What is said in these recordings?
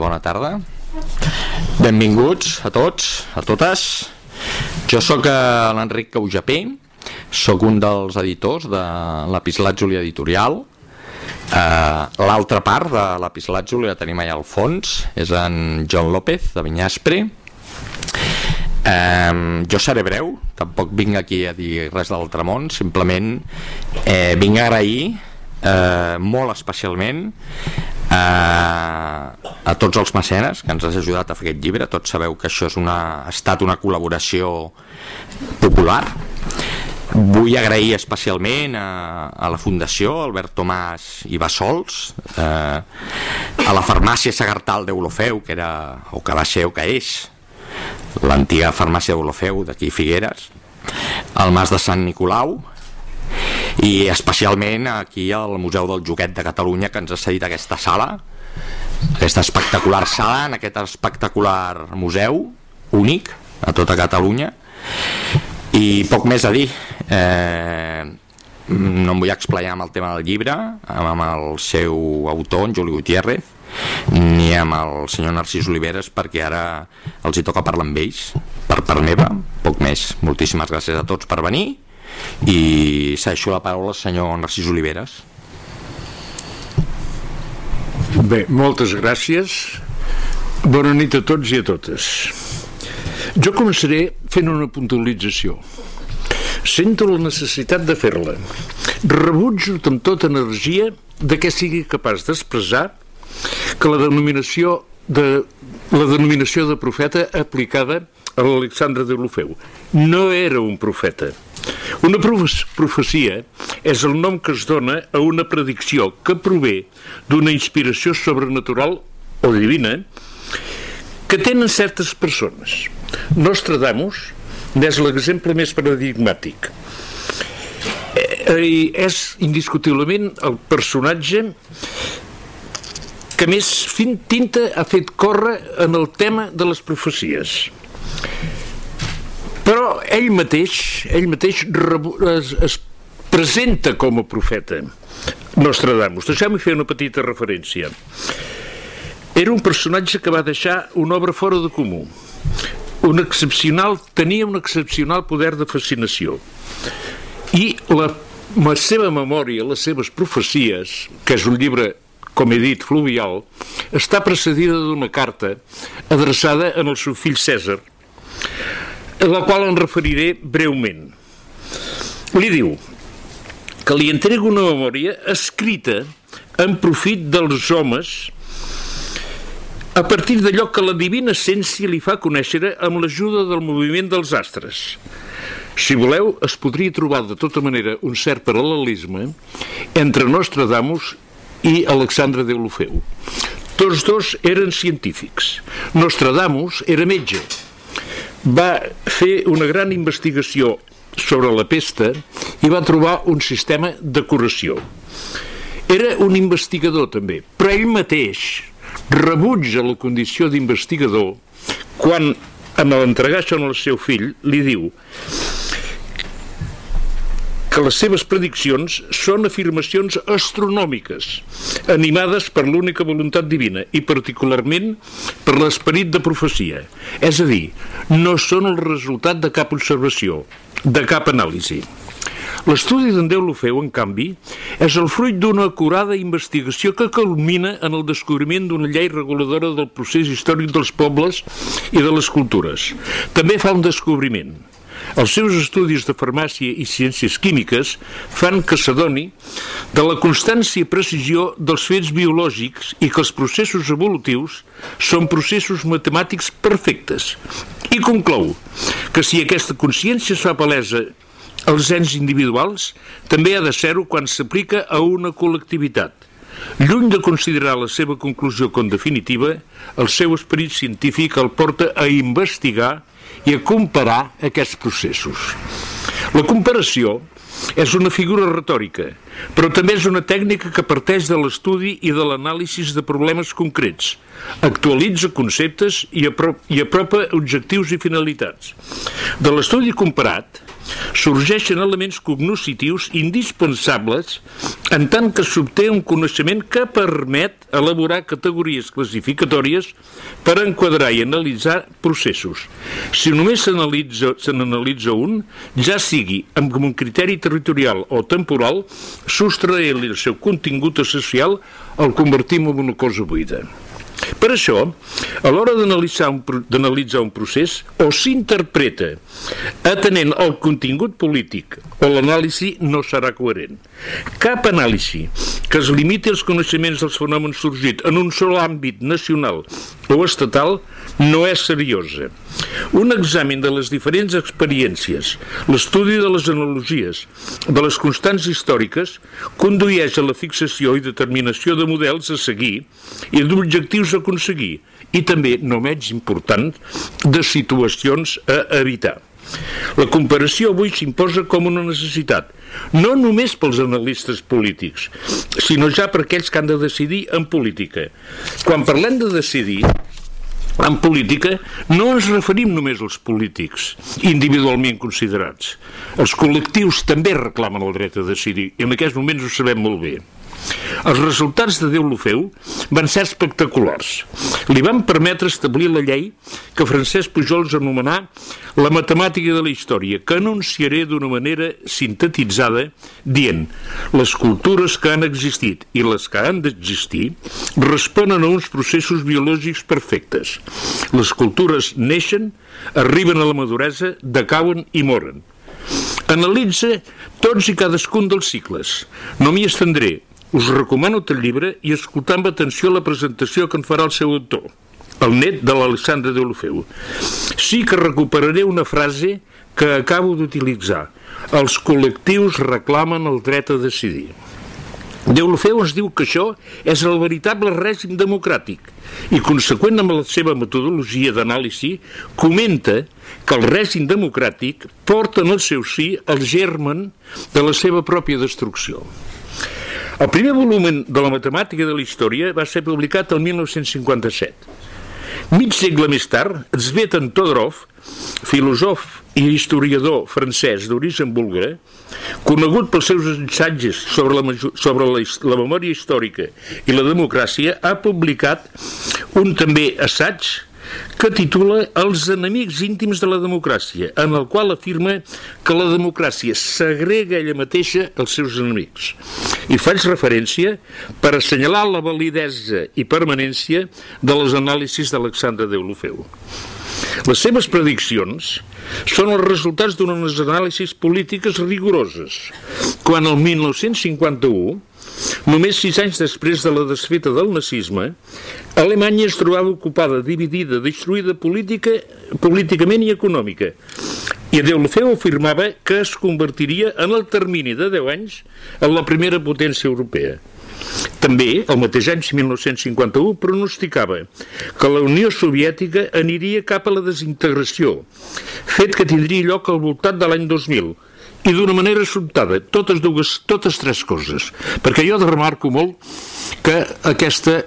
Bona tarda. Benvinguts a tots, a totes. Jo sóc eh, l'Enric Caujapé, sóc un dels editors de l'Epislàtzuli Editorial. Eh, L'altra part de l'Epislàtzuli la tenim allà al fons, és en John López, de Vinyaspre. Eh, jo seré breu, tampoc vinc aquí a dir res de l'altre simplement eh, vinc a agrair eh, molt especialment a tots els mecenes que ens has ajudat a fer aquest llibre tots sabeu que això és una, ha estat una col·laboració popular. Vull agrair especialment a, a la Fundació Albert Tomàs i Bassols eh, a la farmàcia Sagartal d'Eulofeu que era, o que va ser o que és l'antiga farmàcia d'Eulofeu d'aquí Figueres al Mas de Sant Nicolau i especialment aquí al Museu del Joguet de Catalunya que ens ha cedit aquesta sala aquesta espectacular sala en aquest espectacular museu únic a tota Catalunya. I poc més a dir eh, no em vull explayar amb el tema del llibre amb el seu autor, en Juli Gutiérrez ni amb el senyor Narcís Oliveres perquè ara els hi toca parlar amb ells per part meva, poc més. Moltíssimes gràcies a tots per venir i ceixo la paraula al senyor Narcís Oliveres Bé, moltes gràcies. Bona nit a tots i a totes. Jo començaré fent una puntualització. Sento la necessitat de fer-la. Rebutjo amb tota energia de què sigui capaç d'expressar que la denominació de la denominació de profeta aplicada a l'Alexandre de Lufeu no era un profeta una profecia és el nom que es dona a una predicció que prové d'una inspiració sobrenatural o divina que tenen certes persones. Nostradamus n'és l'exemple més paradigmàtic. Eh, I és indiscutiblement el personatge que més fin tinta ha fet córrer en el tema de les profecies. Però ell mateix, ell mateix es, es presenta com a profeta. Nostradamus. Deixeu-me fer una petita referència. Era un personatge que va deixar una obra fora de comú. Un excepcional, tenia un excepcional poder de fascinació. I la, la seva memòria, les seves profecies, que és un llibre com he dit, fluvial, està precedida d'una carta adreçada en el seu fill Cèsar, a la qual em referiré breument. Li diu que li entrega una memòria escrita en profit dels homes a partir d'allò que la divina essència li fa conèixer amb l'ajuda del moviment dels astres. Si voleu, es podria trobar de tota manera un cert paral·lelisme entre Nostradamus i Alexandre de Lufeu. Tots dos eren científics. Nostradamus era metge, va fer una gran investigació sobre la pesta i va trobar un sistema de curació. Era un investigador també, però ell mateix rebutja la condició d'investigador quan en l'entregar-se al seu fill li diu que les seves prediccions són afirmacions astronòmiques, animades per l'única voluntat divina i particularment per l'esperit de profecia. És a dir, no són el resultat de cap observació, de cap anàlisi. L'estudi d'en Déu Lofeu, en canvi, és el fruit d'una acurada investigació que culmina en el descobriment d'una llei reguladora del procés històric dels pobles i de les cultures. També fa un descobriment, els seus estudis de farmàcia i ciències químiques fan que s'adoni de la constància i precisió dels fets biològics i que els processos evolutius són processos matemàtics perfectes. I conclou que si aquesta consciència es fa palesa als ens individuals, també ha de ser-ho quan s'aplica a una col·lectivitat. Lluny de considerar la seva conclusió com definitiva, el seu esperit científic el porta a investigar i a comparar aquests processos. La comparació és una figura retòrica, però també és una tècnica que parteix de l'estudi i de l'anàlisi de problemes concrets, actualitza conceptes i, i apropa objectius i finalitats. De l'estudi comparat sorgeixen elements cognoscitius indispensables en tant que s'obté un coneixement que permet elaborar categories classificatòries per enquadrar i analitzar processos. Si només se n'analitza un, ja sigui amb un criteri territorial o temporal, sostraient-li el seu contingut social el convertim en una cosa buida. Per això, a l'hora d'analitzar un, un procés, o s'interpreta atenent al contingut polític o l'anàlisi no serà coherent. Cap anàlisi que es limiti als coneixements dels fenòmens sorgits en un sol àmbit nacional o estatal no és seriosa. Un examen de les diferents experiències, l'estudi de les analogies, de les constants històriques, condueix a la fixació i determinació de models a seguir i d'objectius a aconseguir, i també, no menys important, de situacions a evitar. La comparació avui s'imposa com una necessitat, no només pels analistes polítics, sinó ja per aquells que han de decidir en política. Quan parlem de decidir, en política no ens referim només als polítics individualment considerats. Els col·lectius també reclamen el dret a decidir i en aquests moments ho sabem molt bé. Els resultats de Déu lo feu van ser espectaculars. Li van permetre establir la llei que Francesc Pujols anomenà la matemàtica de la història, que anunciaré d'una manera sintetitzada dient les cultures que han existit i les que han d'existir responen a uns processos biològics perfectes. Les cultures neixen, arriben a la maduresa, decauen i moren. Analitza tots i cadascun dels cicles. No m'hi estendré, us recomano el llibre i escoltar amb atenció la presentació que en farà el seu autor, el net de l'Alexandre de Olofeu. Sí que recuperaré una frase que acabo d'utilitzar. Els col·lectius reclamen el dret a decidir. Deulofeu ens diu que això és el veritable règim democràtic i, conseqüent amb la seva metodologia d'anàlisi, comenta que el règim democràtic porta en el seu sí el germen de la seva pròpia destrucció. El primer volum de la matemàtica de la història va ser publicat el 1957. Mig segle més tard, Zvetan Todorov, filòsof i historiador francès d'origen búlgara, conegut pels seus assajos sobre, la, sobre la, la memòria històrica i la democràcia, ha publicat un també assaig que titula Els enemics íntims de la democràcia, en el qual afirma que la democràcia segrega ella mateixa els seus enemics. I faig referència per assenyalar la validesa i permanència de les anàlisis d'Alexandre Deulofeu. Les seves prediccions són els resultats d'unes anàlisis polítiques rigoroses. Quan el 1951 Només sis anys després de la desfeta del nazisme, Alemanya es trobava ocupada, dividida, destruïda política, políticament i econòmica. I Deulofeu afirmava que es convertiria en el termini de 10 anys en la primera potència europea. També, el mateix any 1951, pronosticava que la Unió Soviètica aniria cap a la desintegració, fet que tindria lloc al voltant de l'any 2000, i d'una manera sobtada, totes dues, totes tres coses, perquè jo remarco molt que aquesta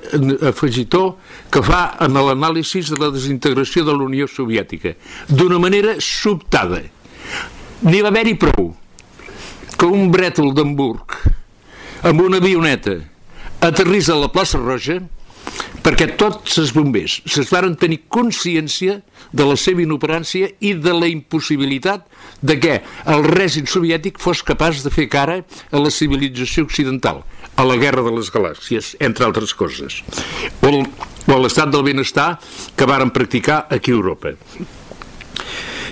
afegitó que fa en l'anàlisi de la desintegració de la Unió Soviètica, d'una manera sobtada. N'hi va haver-hi prou que un brètol d'Hamburg amb una avioneta aterrís a la plaça Roja perquè tots els bombers es varen tenir consciència de la seva inoperància i de la impossibilitat de que el règim soviètic fos capaç de fer cara a la civilització occidental, a la guerra de les galàxies, entre altres coses, o, o l'estat del benestar que varen practicar aquí a Europa.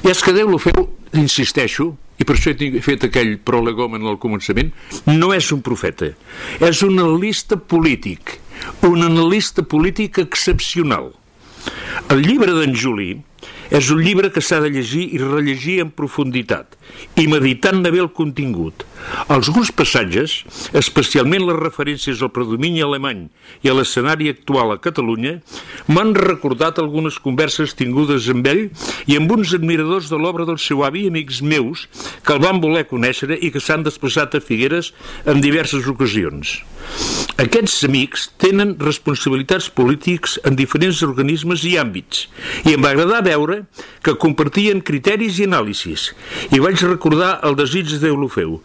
I és que Déu lo feu, insisteixo, i per això he fet aquell prolegomen al començament, no és un profeta, és un analista polític, un analista polític excepcional. El llibre d'en Juli és un llibre que s'ha de llegir i rellegir en profunditat i meditant-ne bé el contingut. Alguns passatges, especialment les referències al predomini alemany i a l'escenari actual a Catalunya, m'han recordat algunes converses tingudes amb ell i amb uns admiradors de l'obra del seu avi, amics meus, que el van voler conèixer i que s'han desplaçat a Figueres en diverses ocasions. Aquests amics tenen responsabilitats polítics en diferents organismes i àmbits i em va agradar veure que compartien criteris i anàlisis i vaig recordar el desig de Deulofeu.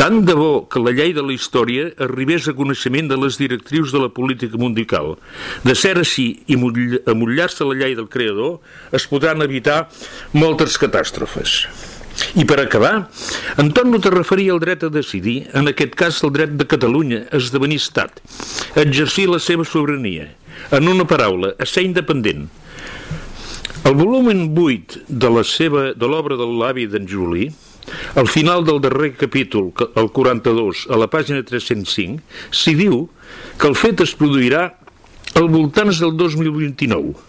Tant de bo que la llei de la història arribés a coneixement de les directrius de la política mundial. De ser així i amullar-se la llei del creador es podran evitar moltes catàstrofes. I per acabar, en torno a referir al dret a decidir, en aquest cas el dret de Catalunya a esdevenir estat, a exercir la seva sobirania, en una paraula, a ser independent. El volum 8 de la seva de l'obra de l'avi d'en Juli, al final del darrer capítol, el 42, a la pàgina 305, s'hi diu que el fet es produirà al voltants del 2029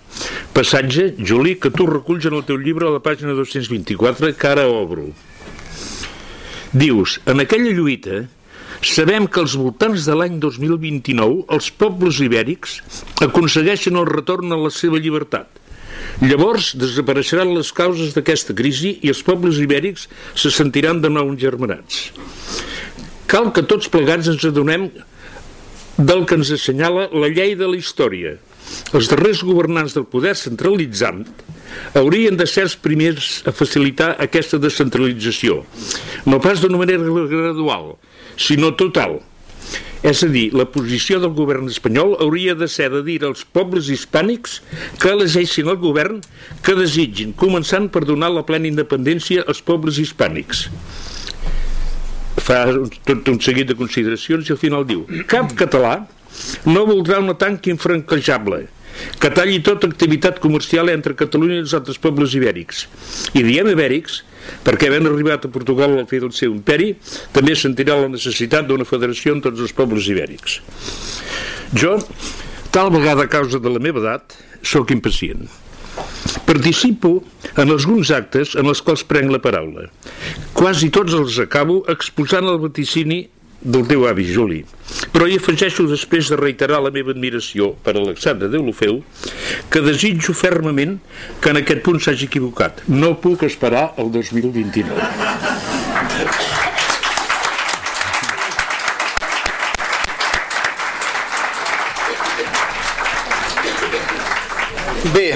Passatge, Juli, que tu reculls en el teu llibre a la pàgina 224, que ara obro. Dius, en aquella lluita sabem que als voltants de l'any 2029 els pobles ibèrics aconsegueixen el retorn a la seva llibertat. Llavors desapareixeran les causes d'aquesta crisi i els pobles ibèrics se sentiran de nou engermanats. Cal que tots plegats ens adonem del que ens assenyala la llei de la història, els darrers governants del poder centralitzant haurien de ser els primers a facilitar aquesta descentralització, no pas d'una manera gradual, sinó total. És a dir, la posició del govern espanyol hauria de ser de dir als pobles hispànics que elegeixin el govern que desitgin, començant per donar la plena independència als pobles hispànics. Fa tot un seguit de consideracions i al final diu cap català no voldrà una tanca infranquejable que talli tota activitat comercial entre Catalunya i els altres pobles ibèrics. I diem ibèrics perquè havent arribat a Portugal al fi del seu imperi, també sentirà la necessitat d'una federació amb tots els pobles ibèrics. Jo, tal vegada a causa de la meva edat, sóc impacient. Participo en alguns actes en els quals prenc la paraula. Quasi tots els acabo exposant el vaticini del teu avi Juli. Però hi afegeixo després de reiterar la meva admiració per Alexandre Deulofeu que desitjo fermament que en aquest punt s'hagi equivocat. No puc esperar el 2029. Bé,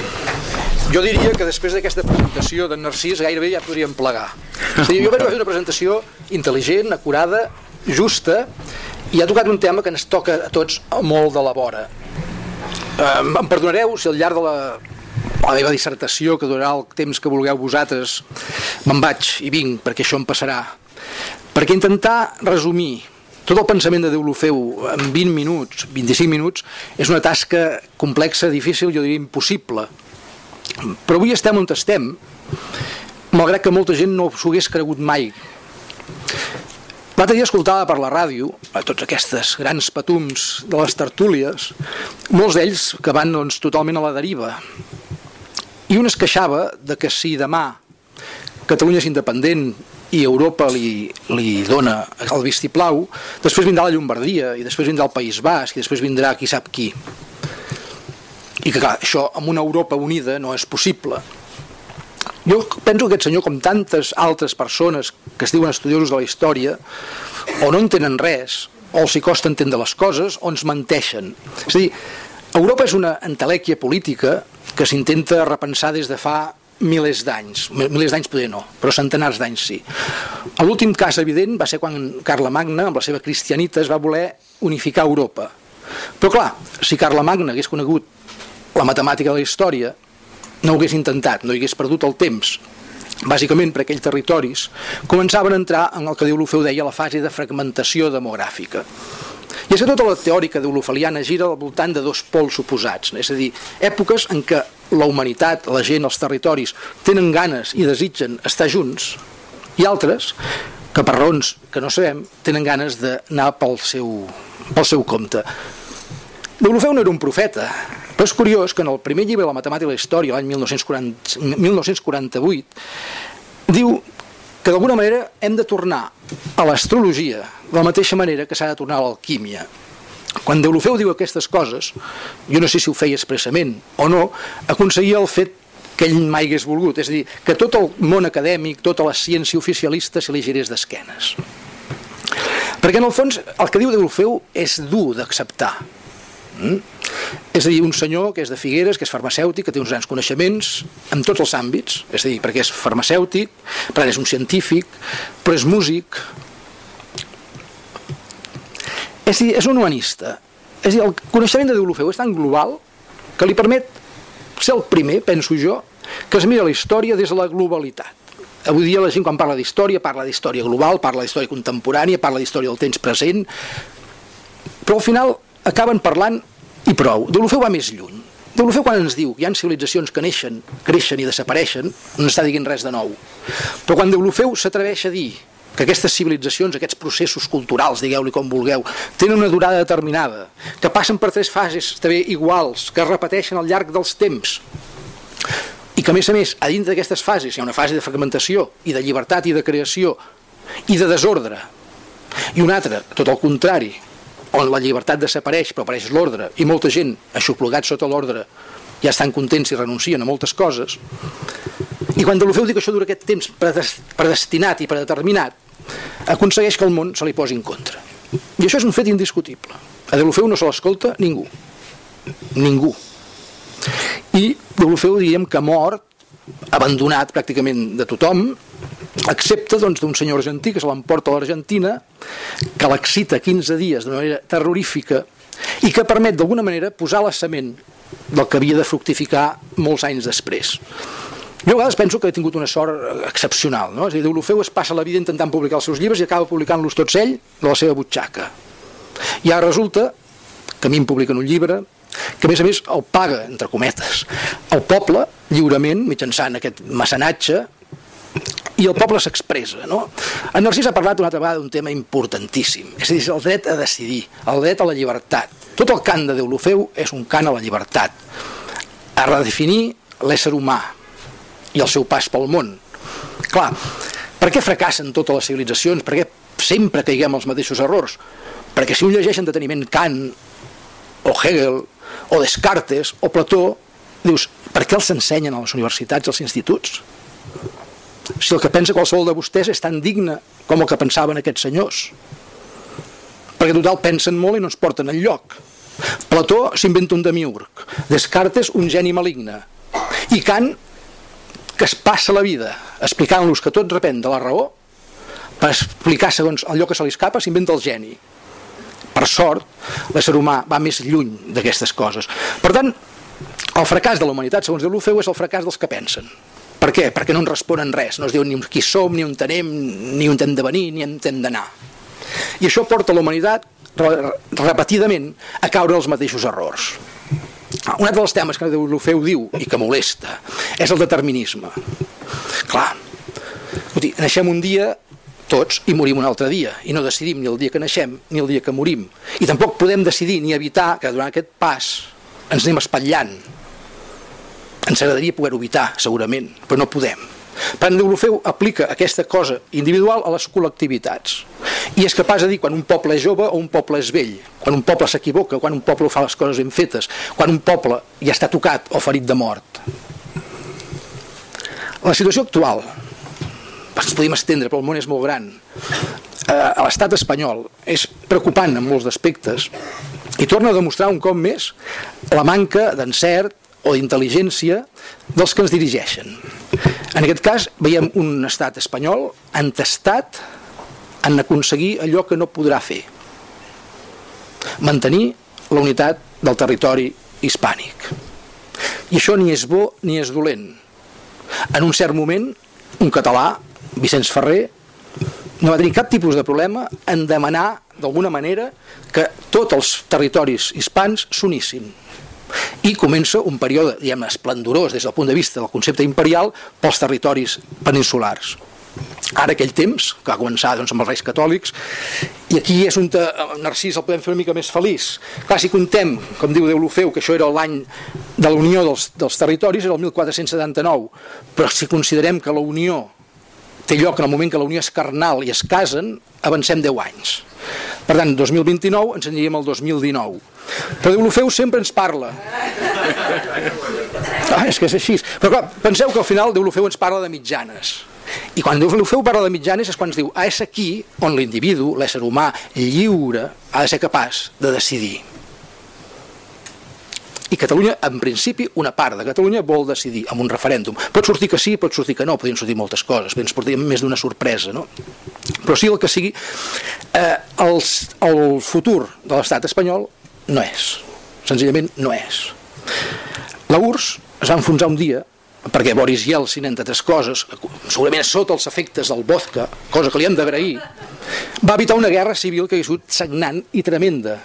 jo diria que després d'aquesta presentació d'en Narcís gairebé ja podríem plegar. És dir, jo vaig fer una presentació intel·ligent, acurada, justa i ha tocat un tema que ens toca a tots molt de la vora. Eh, em perdonareu si al llarg de la, la meva dissertació, que durarà el temps que vulgueu vosaltres, me'n vaig i vinc, perquè això em passarà. Perquè intentar resumir tot el pensament de Deulofeu en 20 minuts, 25 minuts, és una tasca complexa, difícil, jo diria impossible. Però avui estem on estem, malgrat que molta gent no s'ho hagués cregut mai. L'altre dia escoltava per la ràdio a tots aquestes grans patums de les tertúlies, molts d'ells que van doncs, totalment a la deriva. I un es queixava de que si demà Catalunya és independent i Europa li, li dona el vistiplau, després vindrà la Llombardia i després vindrà el País Basc i després vindrà qui sap qui. I que clar, això amb una Europa unida no és possible jo penso que aquest senyor, com tantes altres persones que es diuen estudiosos de la història, o no entenen res, o els hi costa entendre les coses, o ens menteixen. És a dir, Europa és una entelèquia política que s'intenta repensar des de fa milers d'anys, milers d'anys poder no, però centenars d'anys sí. L'últim cas evident va ser quan Carla Magna, amb la seva cristianita, es va voler unificar Europa. Però clar, si Carla Magna hagués conegut la matemàtica de la història, no ho hagués intentat, no hi hagués perdut el temps bàsicament per aquells territoris, començaven a entrar en el que diu l'Ofeu deia la fase de fragmentació demogràfica. I és que tota la teòrica d'Olofaliana gira al voltant de dos pols oposats, és a dir, èpoques en què la humanitat, la gent, els territoris tenen ganes i desitgen estar junts, i altres que per raons que no sabem tenen ganes d'anar pel seu, pel seu compte. Deulofeu no era un profeta, però és curiós que en el primer llibre de la matemàtica i la història, l'any 1940, 1948, diu que d'alguna manera hem de tornar a l'astrologia de la mateixa manera que s'ha de tornar a l'alquímia. Quan Deulofeu diu aquestes coses, jo no sé si ho feia expressament o no, aconseguia el fet que ell mai hagués volgut, és a dir, que tot el món acadèmic, tota la ciència oficialista se li girés d'esquenes. Perquè en el fons el que diu Deulofeu és dur d'acceptar. Mm? És a dir, un senyor que és de Figueres, que és farmacèutic, que té uns grans coneixements en tots els àmbits, és a dir, perquè és farmacèutic, per és un científic, però és músic, és, dir, és un humanista. És dir, el coneixement de Deulofeu és tan global que li permet ser el primer, penso jo, que es mira la història des de la globalitat. Avui dia la gent quan parla d'història parla d'història global, parla d'història contemporània, parla d'història del temps present, però al final acaben parlant i prou. Deulofeu va més lluny. Deulofeu quan ens diu que hi ha civilitzacions que neixen, creixen i desapareixen, no està dient res de nou. Però quan Deulofeu s'atreveix a dir que aquestes civilitzacions, aquests processos culturals, digueu-li com vulgueu, tenen una durada determinada, que passen per tres fases també iguals, que es repeteixen al llarg dels temps, i que a més a més, a dintre d'aquestes fases hi ha una fase de fragmentació i de llibertat i de creació i de desordre, i una altra, tot el contrari, on la llibertat desapareix però apareix l'ordre i molta gent aixoplugat sota l'ordre ja estan contents i renuncien a moltes coses i quan Deulofeu diu que això dura aquest temps predestinat i predeterminat aconsegueix que el món se li posi en contra. I això és un fet indiscutible. A Deulofeu no se l'escolta ningú. Ningú. I Deulofeu diem que mort, abandonat pràcticament de tothom, excepte doncs, d'un senyor argentí que se l'emporta a l'Argentina, que l'excita 15 dies d'una manera terrorífica i que permet d'alguna manera posar la cement del que havia de fructificar molts anys després. Jo a vegades penso que he tingut una sort excepcional, no? És a dir, Deulofeu es passa la vida intentant publicar els seus llibres i acaba publicant-los tots ell de la seva butxaca. I ara resulta que a mi em publiquen un llibre que a més a més el paga, entre cometes, el poble lliurement, mitjançant aquest mecenatge, i el poble s'expressa. No? En Narcís ha parlat una altra vegada d'un tema importantíssim, és a dir, el dret a decidir, el dret a la llibertat. Tot el cant de Deulofeu és un cant a la llibertat, a redefinir l'ésser humà, i el seu pas pel món. Clar, per què fracassen totes les civilitzacions? Per què sempre caiguem els mateixos errors? Perquè si un llegeix en deteniment Kant, o Hegel, o Descartes, o Plató, dius, per què els ensenyen a les universitats, als instituts? Si el que pensa qualsevol de vostès és tan digne com el que pensaven aquests senyors. Perquè total pensen molt i no ens porten en lloc. Plató s'inventa un demiurg, Descartes un geni maligne, i Kant que es passa la vida explicant-los que tot depèn de la raó per explicar segons allò que se li escapa s'inventa el geni per sort l'ésser humà va més lluny d'aquestes coses per tant el fracàs de la humanitat segons diu l'Ofeu és el fracàs dels que pensen per què? perquè no ens responen res no es diu ni qui som, ni on tenem ni on hem de venir, ni on hem d'anar i això porta la humanitat repetidament a caure els mateixos errors un altre dels temes que l'Ofeu diu i que molesta és el determinisme. Clar, dir, naixem un dia tots i morim un altre dia i no decidim ni el dia que naixem ni el dia que morim i tampoc podem decidir ni evitar que durant aquest pas ens anem espatllant ens agradaria poder-ho evitar segurament però no podem per tant, Deulofeu aplica aquesta cosa individual a les col·lectivitats i és capaç de dir quan un poble és jove o un poble és vell, quan un poble s'equivoca, quan un poble fa les coses ben fetes, quan un poble ja està tocat o ferit de mort. La situació actual, ens podem estendre, però el món és molt gran, eh, a l'estat espanyol és preocupant en molts aspectes i torna a demostrar un cop més la manca d'encert o d'intel·ligència dels que ens dirigeixen. En aquest cas veiem un estat espanyol entestat en aconseguir allò que no podrà fer. Mantenir la unitat del territori hispànic. I això ni és bo ni és dolent. En un cert moment, un català, Vicenç Ferrer, no va tenir cap tipus de problema en demanar d'alguna manera que tots els territoris hispans s'unissin i comença un període diguem esplendorós des del punt de vista del concepte imperial pels territoris peninsulars ara aquell temps, que va començar doncs, amb els reis catòlics, i aquí és on Narcís el podem fer una mica més feliç. Clar, si contem, com diu Deulofeu, que això era l'any de la unió dels, dels territoris, era el 1479, però si considerem que la unió té lloc en el moment que la unió és carnal i es casen, avancem 10 anys. Per tant, 2029 ens aniríem al 2019. Però Deulofeu sempre ens parla. Ah, és que és així. Però clar, penseu que al final Deulofeu ens parla de mitjanes. I quan Deulofeu parla de mitjanes és quan es diu ah, és aquí on l'individu, l'ésser humà lliure, ha de ser capaç de decidir. I Catalunya, en principi, una part de Catalunya vol decidir amb un referèndum. Pot sortir que sí, pot sortir que no, podien sortir moltes coses, ens portaríem més d'una sorpresa, no? Però sí el que sigui, eh, els, el futur de l'estat espanyol no és. Senzillament no és. La URSS es va enfonsar un dia perquè Boris Yeltsin, entre altres coses, segurament sota els efectes del vodka, cosa que li hem d'agrair, va evitar una guerra civil que hagués sigut sagnant i tremenda.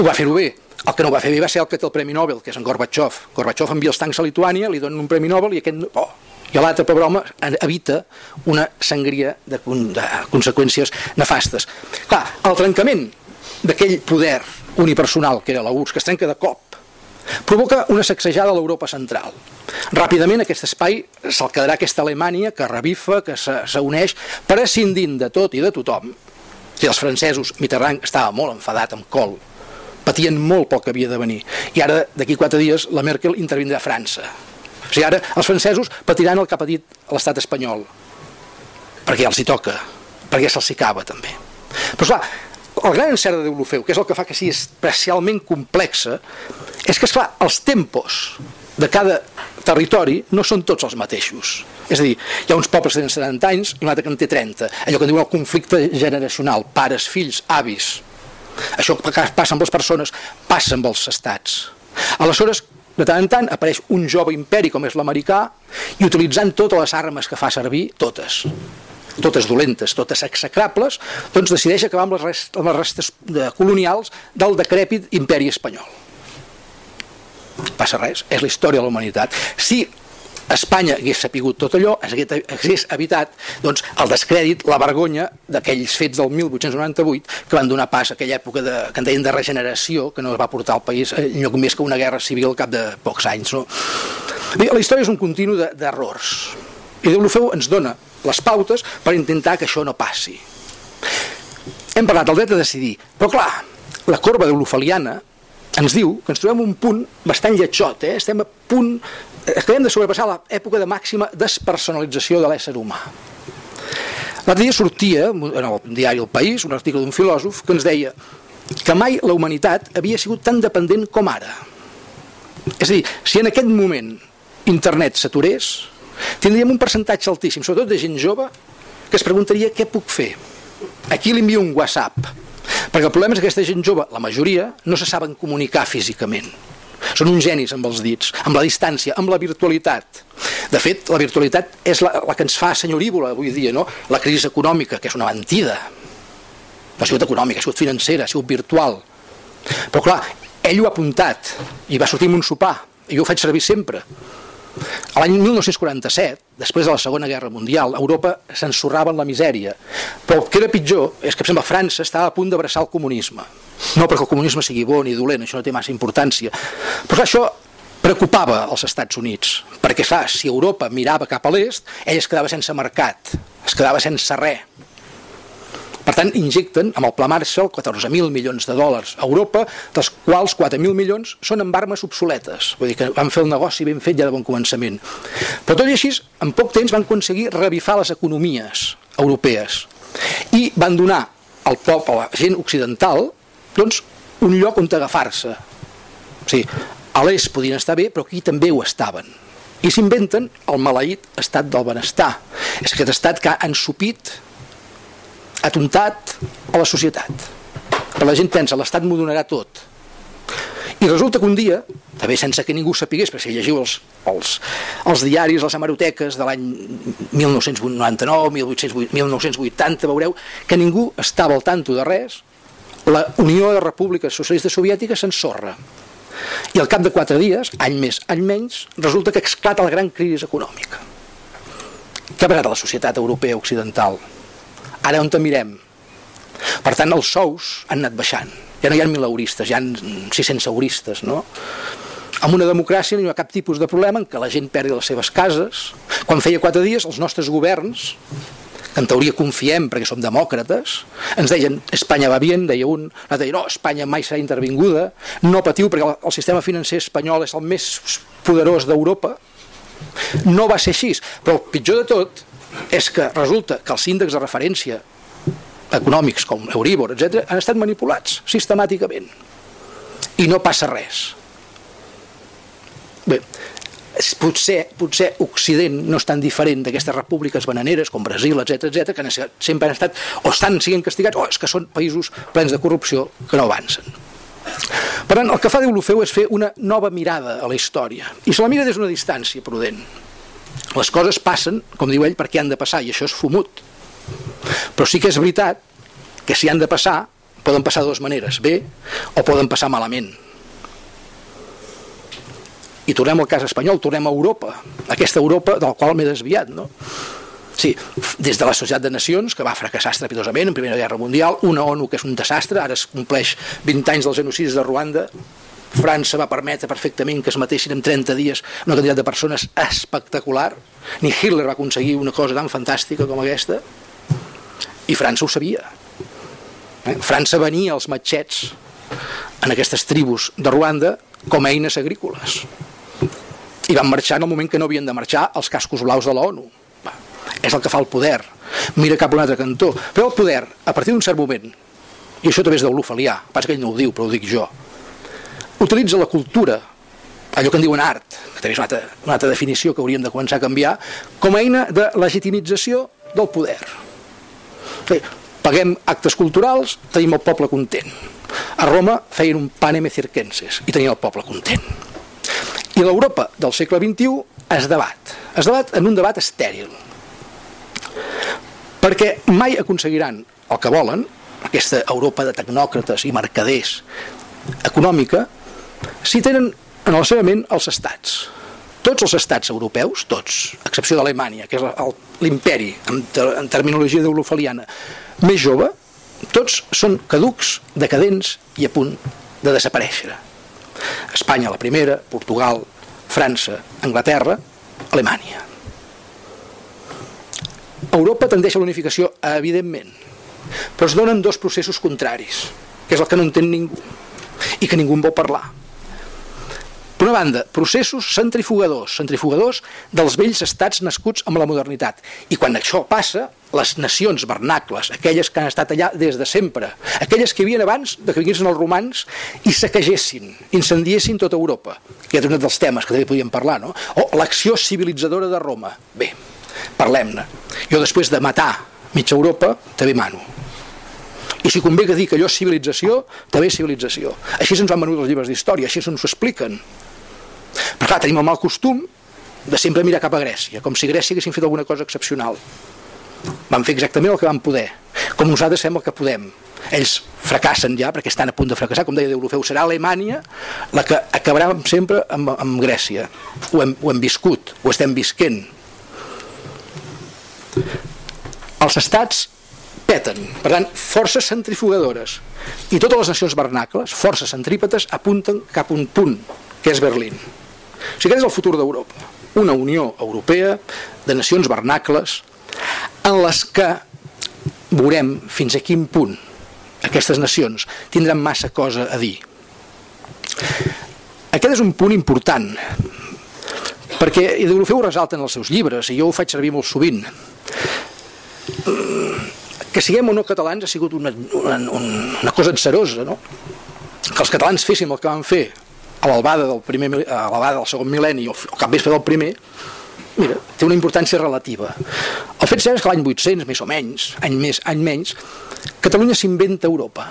Ho va fer-ho bé. El que no va fer bé va ser el que té el Premi Nobel, que és en Gorbachev. Gorbachev envia els tancs a Lituània, li donen un Premi Nobel i aquest... Oh, i l'altre, pobre home, evita una sangria de, de conseqüències nefastes. Clar, el trencament d'aquell poder unipersonal que era la URSS, que es trenca de cop, provoca una sacsejada a l'Europa central. Ràpidament aquest espai se'l quedarà aquesta Alemanya que revifa, que s'uneix, prescindint de tot i de tothom. Si els francesos, Mitterrand estava molt enfadat amb Kohl, patien molt pel que havia de venir. I ara, d'aquí quatre dies, la Merkel intervindrà a França. O sigui, ara els francesos patiran el que ha patit l'estat espanyol, perquè els hi toca, perquè se'ls hi cava també. Però clar, el gran encert de Deulofeu, que és el que fa que sigui especialment complexa, és que, esclar, els tempos de cada territori no són tots els mateixos. És a dir, hi ha uns pobles que tenen 70 anys i un altre que en té 30. Allò que en diuen el conflicte generacional, pares, fills, avis. Això passa amb les persones, passa amb els estats. Aleshores, de tant en tant apareix un jove imperi com és l'americà i utilitzant totes les armes que fa servir, totes, totes dolentes, totes execrables, doncs decideix acabar amb les, restes, amb les restes de colonials del decrèpit imperi espanyol. Passa res, és la història de la humanitat. Si Espanya hagués sapigut tot allò, hagués evitat doncs, el descrèdit, la vergonya d'aquells fets del 1898 que van donar pas a aquella època de, que en deien de regeneració, que no es va portar al país enlloc més que una guerra civil al cap de pocs anys. No? Bé, la història és un continu d'errors. De, I Deulofeu ens dona les pautes per intentar que això no passi. Hem parlat del dret a decidir, però clar, la corba deulofaliana ens diu que ens trobem un punt bastant lletjot, eh? estem a punt acabem de sobrepassar l'època de màxima despersonalització de l'ésser humà. L'altre dia sortia, en el diari El País, un article d'un filòsof que ens deia que mai la humanitat havia sigut tan dependent com ara. És a dir, si en aquest moment internet s'aturés, tindríem un percentatge altíssim, sobretot de gent jove, que es preguntaria què puc fer. Aquí li envio un WhatsApp. Perquè el problema és que aquesta gent jove, la majoria, no se saben comunicar físicament són uns genis amb els dits, amb la distància, amb la virtualitat. De fet, la virtualitat és la, la que ens fa senyorívola avui dia, no? La crisi econòmica, que és una mentida. No ha sigut econòmica, ha sigut financera, ha sigut virtual. Però clar, ell ho ha apuntat i va sortir amb un sopar, i jo ho faig servir sempre. A l'any 1947, després de la Segona Guerra Mundial, Europa s'ensorrava en la misèria. Però el que era pitjor és que, per exemple, França estava a punt d'abraçar el comunisme. No perquè el comunisme sigui bo ni dolent, això no té massa importància. Però clar, això preocupava als Estats Units, perquè clar, si Europa mirava cap a l'est, ell es quedava sense mercat, es quedava sense res. Per tant, injecten amb el Pla Marshall 14.000 milions de dòlars a Europa, dels quals 4.000 milions són amb armes obsoletes. Vull dir que van fer el negoci ben fet ja de bon començament. Però tot i així, en poc temps van aconseguir revifar les economies europees i van donar al poble, a la gent occidental, doncs, un lloc on agafar-se. O sigui, a l'est podien estar bé, però aquí també ho estaven. I s'inventen el maleït estat del benestar. És aquest estat que ha ensupit, atontat a la societat. Però la gent pensa, l'estat m'ho donarà tot. I resulta que un dia, també sense que ningú sapigués, perquè si llegiu els, els, els diaris, les hemeroteques de l'any 1999, 1880, 1980, veureu que ningú estava al tanto de res, la Unió de Repúbliques Socialistes Soviètiques s'ensorra. I al cap de quatre dies, any més, any menys, resulta que esclata la gran crisi econòmica. Què ha passat a la societat europea occidental? Ara on te mirem? Per tant, els sous han anat baixant. Ja no hi ha milauristes, hi ha 600 euristes, no? Amb una democràcia no hi ha cap tipus de problema en què la gent perdi les seves cases. Quan feia quatre dies, els nostres governs que en teoria confiem perquè som demòcrates, ens deien Espanya va bien, deia un, l'altre deia no, Espanya mai serà intervinguda, no patiu perquè el, sistema financer espanyol és el més poderós d'Europa, No va ser així, però el pitjor de tot és que resulta que els índexs de referència econòmics com Euribor, etc han estat manipulats sistemàticament. I no passa res. Bé potser, potser Occident no és tan diferent d'aquestes repúbliques bananeres com Brasil, etc etc que sempre han estat o estan siguent castigats o és que són països plens de corrupció que no avancen. Per tant, el que fa Deulofeu és fer una nova mirada a la història i se la mira des d'una distància prudent. Les coses passen, com diu ell, perquè han de passar i això és fumut. Però sí que és veritat que si han de passar poden passar de dues maneres, bé o poden passar malament i tornem al cas espanyol, tornem a Europa aquesta Europa del qual m'he desviat no? Sí, des de la Societat de Nacions, que va fracassar estrepitosament en Primera Guerra Mundial, una ONU que és un desastre, ara es compleix 20 anys dels genocidis de Ruanda, França va permetre perfectament que es matessin en 30 dies una quantitat de persones espectacular, ni Hitler va aconseguir una cosa tan fantàstica com aquesta, i França ho sabia. Eh? França venia als matxets en aquestes tribus de Ruanda com a eines agrícoles i van marxar en el moment que no havien de marxar els cascos blaus de l'ONU és el que fa el poder. Mira cap a un altre cantó. Però el poder, a partir d'un cert moment i això també és d'Olufalià, pas que ell no ho diu però ho dic jo utilitza la cultura allò que en diuen art que també és una altra, una altra definició que hauríem de començar a canviar com a eina de legitimització del poder. Bé, paguem actes culturals tenim el poble content. A Roma feien un panem circenses i tenien el poble content i l'Europa del segle XXI es debat. Es debat en un debat estèril. Perquè mai aconseguiran el que volen, aquesta Europa de tecnòcrates i mercaders econòmica, si tenen en la seva ment els estats. Tots els estats europeus, tots, a excepció d'Alemanya, que és l'imperi, en, en terminologia d'eulofaliana, més jove, tots són caducs, decadents i a punt de desaparèixer. Espanya la primera, Portugal, França, Anglaterra, Alemanya. Europa tendeix a l'unificació, evidentment, però es donen dos processos contraris, que és el que no entén ningú i que ningú en vol parlar. Per una banda, processos centrifugadors, centrifugadors dels vells estats nascuts amb la modernitat. I quan això passa, les nacions vernacles, aquelles que han estat allà des de sempre, aquelles que hi havia abans de que vinguessin els romans i saquegessin, incendiessin tota Europa, que és un dels temes que també podíem parlar, no? O l'acció civilitzadora de Roma. Bé, parlem-ne. Jo després de matar mitja Europa, també mano. I si convé que dir que allò és civilització, també és civilització. Així se'ns van venut els llibres d'història, així se'ns ho expliquen. Però clar, tenim el mal costum de sempre mirar cap a Grècia, com si Grècia haguessin fet alguna cosa excepcional. Van fer exactament el que van poder, com nosaltres fem el que podem. Ells fracassen ja, perquè estan a punt de fracassar, com deia Deulofeu, serà Alemanya la que acabarà sempre amb, amb Grècia. Ho hem, ho hem viscut, ho estem visquent. Els estats peten, per tant, forces centrifugadores. I totes les nacions vernacles, forces centrípetes, apunten cap a un punt, que és Berlín. O sigui, aquest és el futur d'Europa. Una Unió Europea de nacions vernacles en les que veurem fins a quin punt aquestes nacions tindran massa cosa a dir. Aquest és un punt important perquè Ideolofeu ho resalta en els seus llibres i jo ho faig servir molt sovint que siguem o no catalans ha sigut una, una, una cosa encerosa no? que els catalans féssim el que van fer a l'albada del, primer, a l'albada del segon mil·lenni o, o capvespre del primer mira, té una importància relativa. El fet és que l'any 800 més o menys any més, any menys Catalunya s'inventa Europa.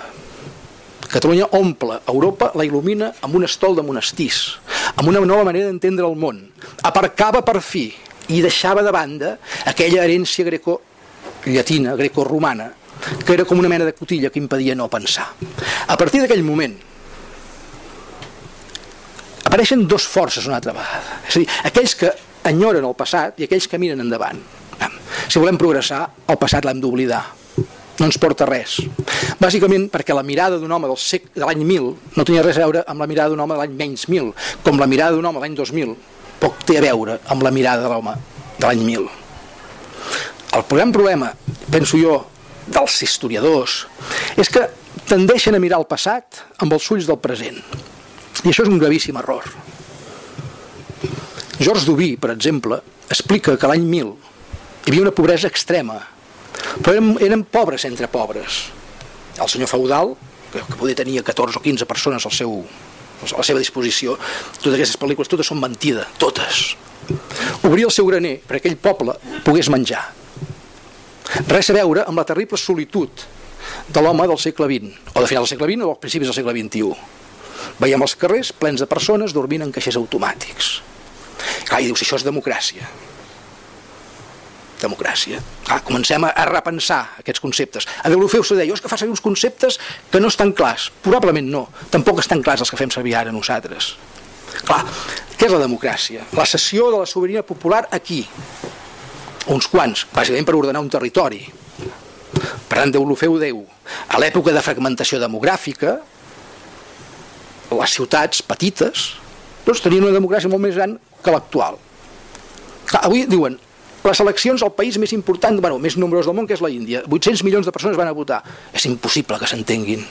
Catalunya omple Europa, la il·lumina amb un estol de monestirs amb una nova manera d'entendre el món. Aparcava per fi i deixava de banda aquella herència greco llatina, greco-romana, que era com una mena de cotilla que impedia no pensar. A partir d'aquell moment apareixen dos forces una altra vegada. És a dir, aquells que enyoren el passat i aquells que miren endavant. Si volem progressar, el passat l'hem d'oblidar. No ens porta res. Bàsicament perquè la mirada d'un home del sec, de l'any 1000 no tenia res a veure amb la mirada d'un home de l'any menys 1000, com la mirada d'un home de l'any 2000 poc té a veure amb la mirada de l'home de l'any 1000 el gran problema, penso jo, dels historiadors és que tendeixen a mirar el passat amb els ulls del present. I això és un gravíssim error. Georges Duby, per exemple, explica que l'any 1000 hi havia una pobresa extrema, però eren, eren pobres entre pobres. El senyor feudal, que, que podia tenir 14 o 15 persones al seu, a la seva disposició, totes aquestes pel·lícules, totes són mentida, totes. Obria el seu graner perquè aquell poble pogués menjar. Res a veure amb la terrible solitud de l'home del segle XX, o de final del segle XX o als principis del segle XXI. Veiem els carrers plens de persones dormint en caixers automàtics. Clar, i dius, això és democràcia. Democràcia. Clar, comencem a, repensar aquests conceptes. A Deulofeu se deia, és que fa servir uns conceptes que no estan clars. Probablement no. Tampoc estan clars els que fem servir ara nosaltres. Clar, què és la democràcia? La cessió de la sobirania popular aquí. Uns quants, bàsicament per ordenar un territori per tant, Déu lo feu Déu. A l'època de fragmentació demogràfica, les ciutats petites doncs, tenien una democràcia molt més gran que l'actual. Avui diuen, les eleccions al país més important, bueno, més nombrós del món, que és la Índia. 800 milions de persones van a votar. És impossible que s'entenguin.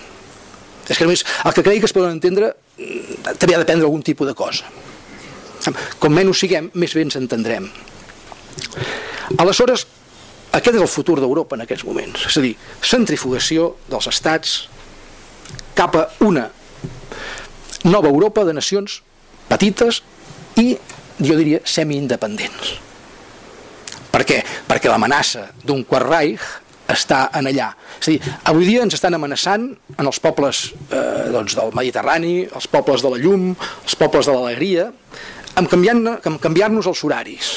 És que només el que cregui que es poden entendre mm, també ha de prendre algun tipus de cosa. Com menys siguem, més bé ens entendrem. Aleshores, aquest és el futur d'Europa en aquests moments. És a dir, centrifugació dels estats cap a una nova Europa de nacions petites i, jo diria, semi-independents. Per què? Perquè l'amenaça d'un quart Reich està en allà. És a dir, avui dia ens estan amenaçant en els pobles eh, doncs, del Mediterrani, els pobles de la llum, els pobles de l'alegria, amb canviar-nos canviar els horaris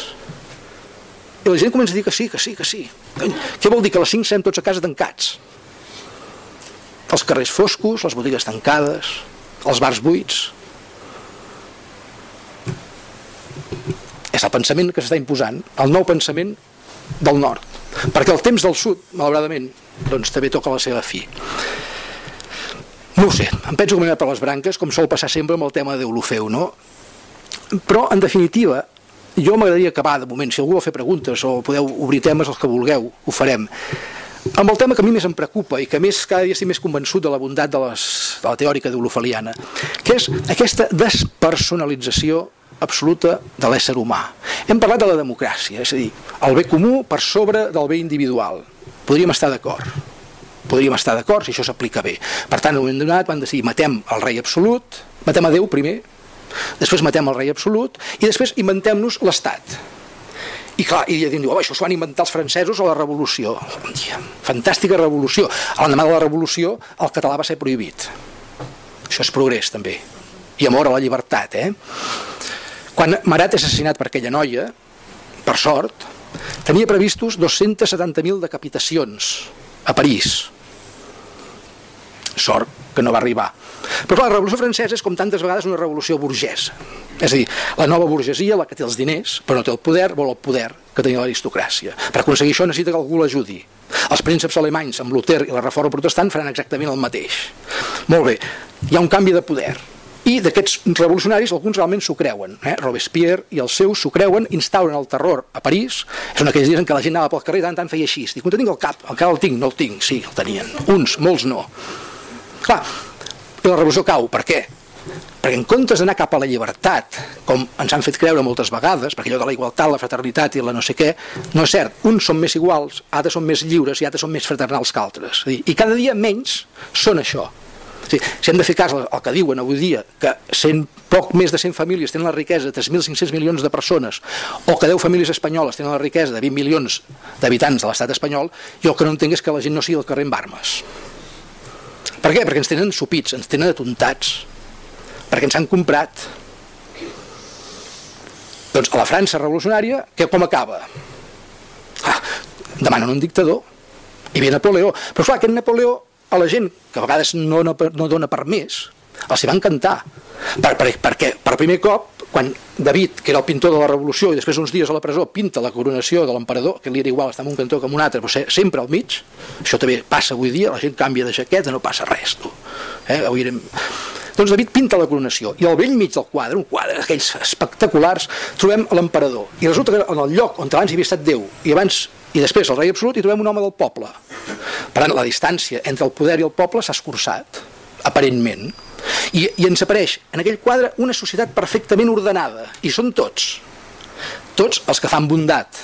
i la gent comença a dir que sí, que sí, que sí. Què vol dir? Que a les 5 serem tots a casa tancats. Els carrers foscos, les botigues tancades, els bars buits. És el pensament que s'està imposant, el nou pensament del nord. Perquè el temps del sud, malauradament, doncs també toca la seva fi. No ho sé, em penso que per les branques, com sol passar sempre amb el tema d'Eulofeu, no? Però, en definitiva, jo m'agradaria acabar de moment, si algú vol fer preguntes o podeu obrir temes els que vulgueu, ho farem amb el tema que a mi més em preocupa i que més cada dia estic més convençut de la bondat de, les, de la teòrica d'Olofaliana, que és aquesta despersonalització absoluta de l'ésser humà. Hem parlat de la democràcia, és a dir, el bé comú per sobre del bé individual. Podríem estar d'acord. Podríem estar d'acord si això s'aplica bé. Per tant, en un moment donat van decidir matem el rei absolut, matem a Déu primer, després matem el rei absolut i després inventem-nos l'Estat. I clar, i diu, oh, això s'ho van inventar els francesos a la revolució. Fantàstica revolució. A l'endemà de la revolució el català va ser prohibit. Això és progrés, també. I amor a la llibertat, eh? Quan Marat és assassinat per aquella noia, per sort, tenia previstos 270.000 decapitacions a París. Sort que no va arribar. Però clar, la Revolució Francesa és com tantes vegades una revolució burgesa. És a dir, la nova burgesia, la que té els diners, però no té el poder, vol el poder que tenia l'aristocràcia. Per aconseguir això necessita que algú l'ajudi. Els prínceps alemanys amb Luther i la reforma protestant faran exactament el mateix. Molt bé, hi ha un canvi de poder. I d'aquests revolucionaris alguns realment s'ho creuen. Eh? Robespierre i els seus s'ho creuen, instauren el terror a París. És un d'aquells dies en què la gent anava pel carrer i tant tant feia així. Dic, on tinc el cap? El cap el tinc? No el tinc. Sí, el tenien. Uns, molts no. Clar, i la revolució cau. Per què? Perquè en comptes d'anar cap a la llibertat, com ens han fet creure moltes vegades, perquè allò de la igualtat, la fraternitat i la no sé què, no és cert. Uns són més iguals, altres són més lliures i altres són més fraternals que altres. I cada dia menys són això. Sí, si hem de fer cas al que diuen avui dia, que 100, poc més de 100 famílies tenen la riquesa de 3.500 milions de persones, o que 10 famílies espanyoles tenen la riquesa de 20 milions d'habitants de l'estat espanyol, jo el que no entenc és que la gent no sigui al carrer amb armes. Per què? Perquè ens tenen supits, ens tenen atontats, perquè ens han comprat. Doncs a la França revolucionària, que com acaba? Ah, demanen un dictador i ve Napoleó. Però clar, aquest Napoleó a la gent, que a vegades no, no, no dona per més, els hi va encantar. Per, per, perquè per primer cop quan David, que era el pintor de la revolució i després uns dies a la presó pinta la coronació de l'emperador, que li era igual estar en un cantó com un altre, però sempre al mig, això també passa avui dia, la gent canvia de jaqueta, no passa res, tu. Eh? Avui érem... Doncs David pinta la coronació i al vell mig del quadre, un quadre d'aquells espectaculars, trobem l'emperador. I resulta que en el lloc on abans hi havia estat Déu i abans i després el rei absolut hi trobem un home del poble. Per tant, la distància entre el poder i el poble s'ha escurçat, aparentment, i, i ens apareix en aquell quadre una societat perfectament ordenada, i són tots. tots els que fan bondat,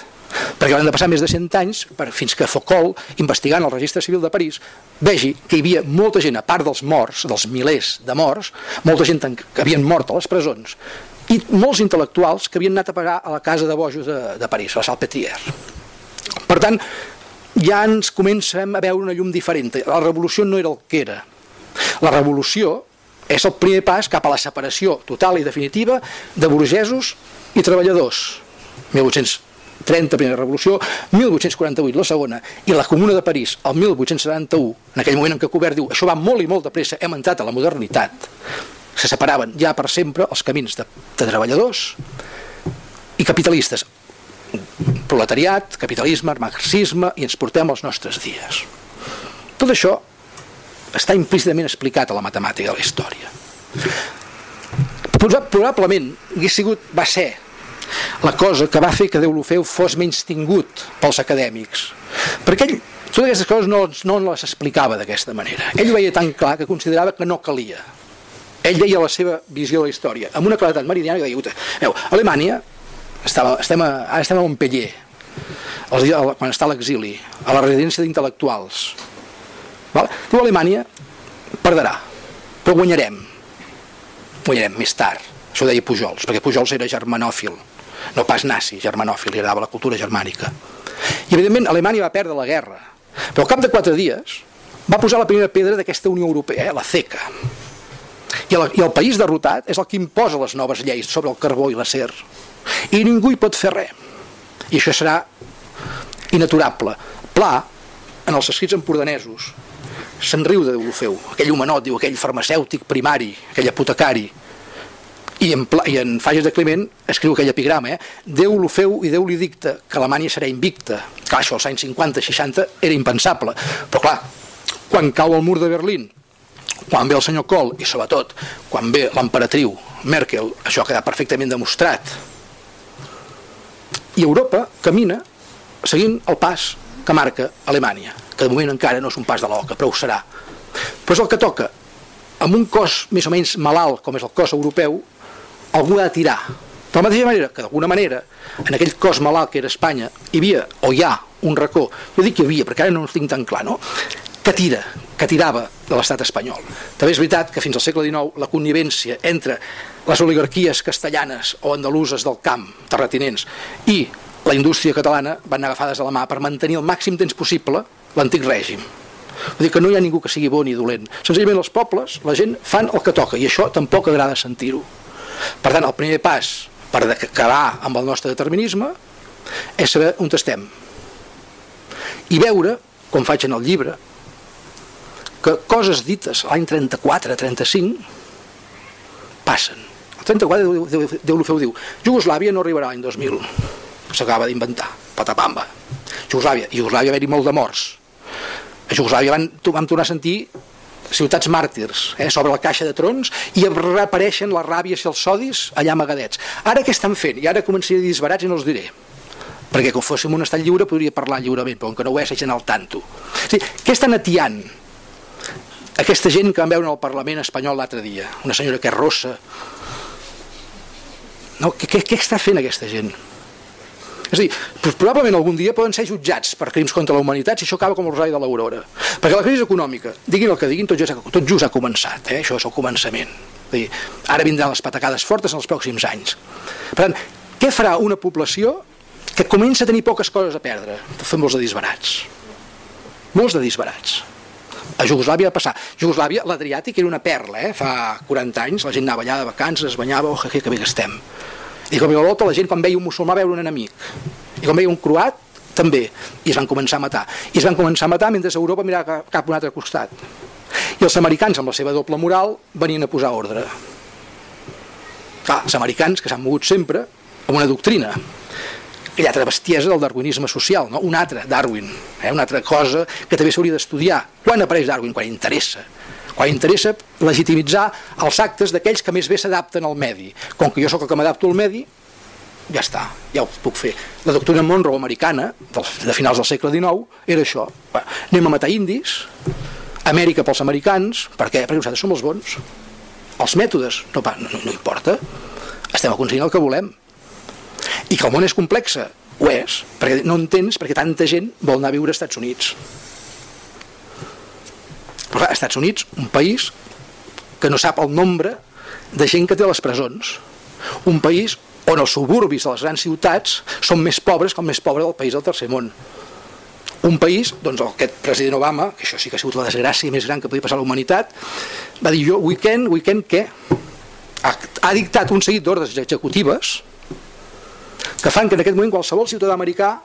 perquè hauran de passar més de 100 anys per, fins que Foucault, investigant el registre civil de París, vegi que hi havia molta gent, a part dels morts, dels milers de morts, molta gent que havien mort a les presons, i molts intel·lectuals que havien anat a pagar a la casa de bojos de, de París, a la Salpêtrière. Per tant, ja ens comencem a veure una llum diferent. La revolució no era el que era. La revolució és el primer pas cap a la separació total i definitiva de burgesos i treballadors. 1800 30 primera revolució, 1848 la segona, i la Comuna de París, el 1871, en aquell moment en què Cobert diu això va molt i molt de pressa, hem entrat a la modernitat, se separaven ja per sempre els camins de, de treballadors i capitalistes. Proletariat, capitalisme, marxisme, i ens portem als nostres dies. Tot això està implícitament explicat a la matemàtica de la història. Probablement hagués sigut, va ser la cosa que va fer que Déu l'Ofeu fos menys tingut pels acadèmics. Perquè ell totes aquestes coses no, no les explicava d'aquesta manera. Ell ho veia tan clar que considerava que no calia. Ell deia la seva visió de la història, amb una claretat meridiana que deia, veu, Alemanya, estava, estem a, ara estem a Montpellier, quan està a l'exili, a la residència d'intel·lectuals. Diu, Alemanya perdrà, però guanyarem. Guanyarem més tard. Això deia Pujols, perquè Pujols era germanòfil no pas nazi, germanòfil, li agradava la cultura germànica. I evidentment Alemanya va perdre la guerra, però al cap de quatre dies va posar la primera pedra d'aquesta Unió Europea, eh, la CECA. I el, I el país derrotat és el que imposa les noves lleis sobre el carbó i l'acer. I ningú hi pot fer res. I això serà inaturable. Pla, en els escrits empordanesos, se'n riu de Deulofeu, aquell homenot, diu, aquell farmacèutic primari, aquell apotecari, i en, i en Fages de Climent escriu aquell epigrama, eh? Déu lo feu i Déu li dicta que Alemanya serà invicta. Clar, això als anys 50-60 era impensable, però clar, quan cau el mur de Berlín, quan ve el senyor Kohl i sobretot quan ve l'emperatriu Merkel, això queda perfectament demostrat. I Europa camina seguint el pas que marca Alemanya, que de moment encara no és un pas de l'oca, però ho serà. Però és el que toca, amb un cos més o menys malalt com és el cos europeu, algú ha de tirar. De la mateixa manera que d'alguna manera en aquell cos malalt que era Espanya hi havia o hi ha un racó, jo dic que hi havia perquè ara no ho tinc tan clar, no? que tira, que tirava de l'estat espanyol. També és veritat que fins al segle XIX la connivència entre les oligarquies castellanes o andaluses del camp, terratinents, i la indústria catalana van agafades a la mà per mantenir el màxim temps possible l'antic règim. Vull dir que no hi ha ningú que sigui bo ni dolent. Senzillament els pobles, la gent, fan el que toca i això tampoc agrada sentir-ho. Per tant, el primer pas per acabar amb el nostre determinisme és saber on estem i veure, com faig en el llibre, que coses dites l'any 34-35 passen. El 34 Déu l'Ofeu diu Jugoslàvia no arribarà l'any 2000 s'acaba d'inventar, patapamba Jugoslàvia, i Jugoslàvia va haver-hi molt de morts a Jugoslàvia van, vam tornar a sentir ciutats màrtirs eh, sobre la caixa de trons i reapareixen les ràbies i els sodis allà amagadets. Ara què estan fent? I ara començaré a dir disbarats i no els diré perquè com fóssim un estat lliure podria parlar lliurement, però que no ho és, gent al tanto. O sigui, què estan atiant aquesta gent que vam veure al Parlament espanyol l'altre dia? Una senyora que és rossa. No, què, què, què està fent aquesta gent? És a dir, doncs probablement algun dia poden ser jutjats per crims contra la humanitat si això acaba com el rosari de l'Aurora. Perquè la crisi econòmica, diguin el que diguin, tot just, tot just ha començat, eh? això és el començament. És dir, ara vindran les patacades fortes en els pròxims anys. Per tant, què farà una població que comença a tenir poques coses a perdre? Fem molts de disbarats. Molts de disbarats. A Jugoslàvia va passar. Jugoslàvia, l'Adriàtic era una perla, eh? fa 40 anys, la gent anava allà de vacances, es banyava, oh, que bé que estem i com a volta la gent quan veia un musulmà veure un enemic i quan veia un croat també, i es van començar a matar i es van començar a matar mentre Europa mirava cap a un altre costat i els americans amb la seva doble moral venien a posar ordre clar, els americans que s'han mogut sempre amb una doctrina aquella altra bestiesa del darwinisme social, no? una altra, Darwin, eh? una altra cosa que també s'hauria d'estudiar. Quan apareix Darwin? Quan interessa quan interessa legitimitzar els actes d'aquells que més bé s'adapten al medi. Com que jo sóc el que m'adapto al medi, ja està, ja ho puc fer. La doctrina Monroe americana, de finals del segle XIX, era això. Anem a matar indis, Amèrica pels americans, per què? Perquè nosaltres som els bons. Els mètodes, no, no, no importa. Estem aconseguint el que volem. I que el món és complex, ho és, perquè no entens perquè tanta gent vol anar a viure als Estats Units. Però als Estats Units, un país que no sap el nombre de gent que té les presons. Un país on els suburbis de les grans ciutats són més pobres que el més pobre del país del tercer món. Un país, doncs aquest president Obama, que això sí que ha sigut la desgràcia més gran que podia passar a la humanitat, va dir jo, weekend, weekend què? Ha, ha dictat un seguit d'ordres executives que fan que en aquest moment qualsevol ciutadà americà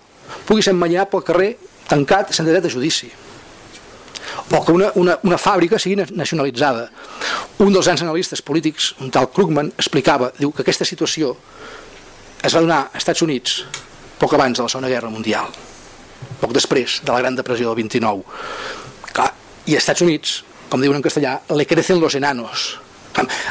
pugui ser emmanyanat pel carrer tancat sense dret de judici o que una, una, una fàbrica sigui nacionalitzada. Un dels grans analistes polítics, un tal Krugman, explicava, diu que aquesta situació es va donar als Estats Units poc abans de la Segona Guerra Mundial, poc després de la Gran Depressió del 29. Clar, I als Estats Units, com diuen en castellà, le crecen los enanos.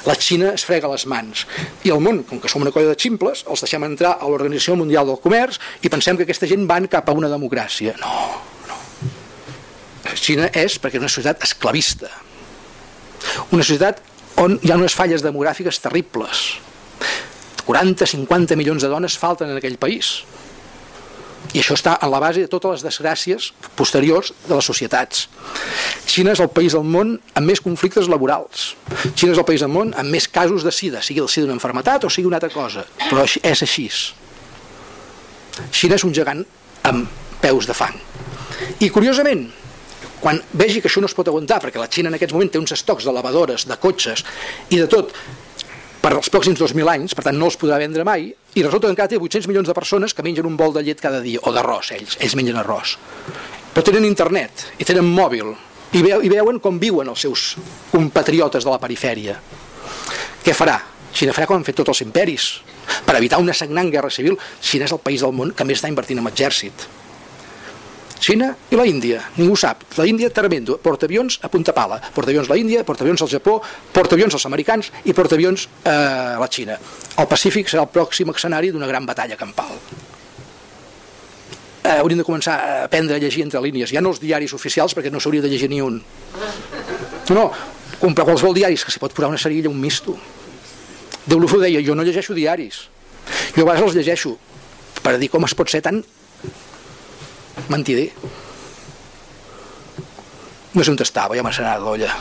La Xina es frega les mans i el món, com que som una colla de ximples, els deixem entrar a l'Organització Mundial del Comerç i pensem que aquesta gent van cap a una democràcia. No, no. Xina és perquè és una societat esclavista. Una societat on hi ha unes falles demogràfiques terribles 40-50 milions de dones falten en aquell país. I això està en la base de totes les desgràcies posteriors de les societats. Xina és el país del món amb més conflictes laborals. Xina és el país del món amb més casos de sida, sigui el sida una enfermetat o sigui una altra cosa, però és així. Xina és un gegant amb peus de fang. I curiosament, quan vegi que això no es pot aguantar, perquè la Xina en aquests moments té uns estocs de lavadores, de cotxes i de tot, per als pròxims 2.000 anys, per tant no els podrà vendre mai, i resulta que encara té 800 milions de persones que mengen un bol de llet cada dia, o d'arròs, ells, ells mengen arròs. Però tenen internet, i tenen mòbil, i, veu, i veuen com viuen els seus compatriotes de la perifèria. Què farà? Xina farà com han fet tots els imperis. Per evitar una sagnant guerra civil, Xina és el país del món que més està invertint en exèrcit Xina i la Índia, ningú sap. La Índia tremendo, portaavions a punta pala, portaavions la Índia, portaavions al Japó, portaavions als americans i portaavions eh, a la Xina. El Pacífic serà el pròxim escenari d'una gran batalla campal. Eh, hauríem de començar a aprendre a llegir entre línies, ja no els diaris oficials perquè no s'hauria de llegir ni un. No, comprar qualsevol diaris que s'hi pot posar una cerilla, un misto. Déu l'Ufo deia, jo no llegeixo diaris. Jo a vegades els llegeixo per dir com es pot ser tan mentider. No sé on estava, ja m'ha anat l'olla.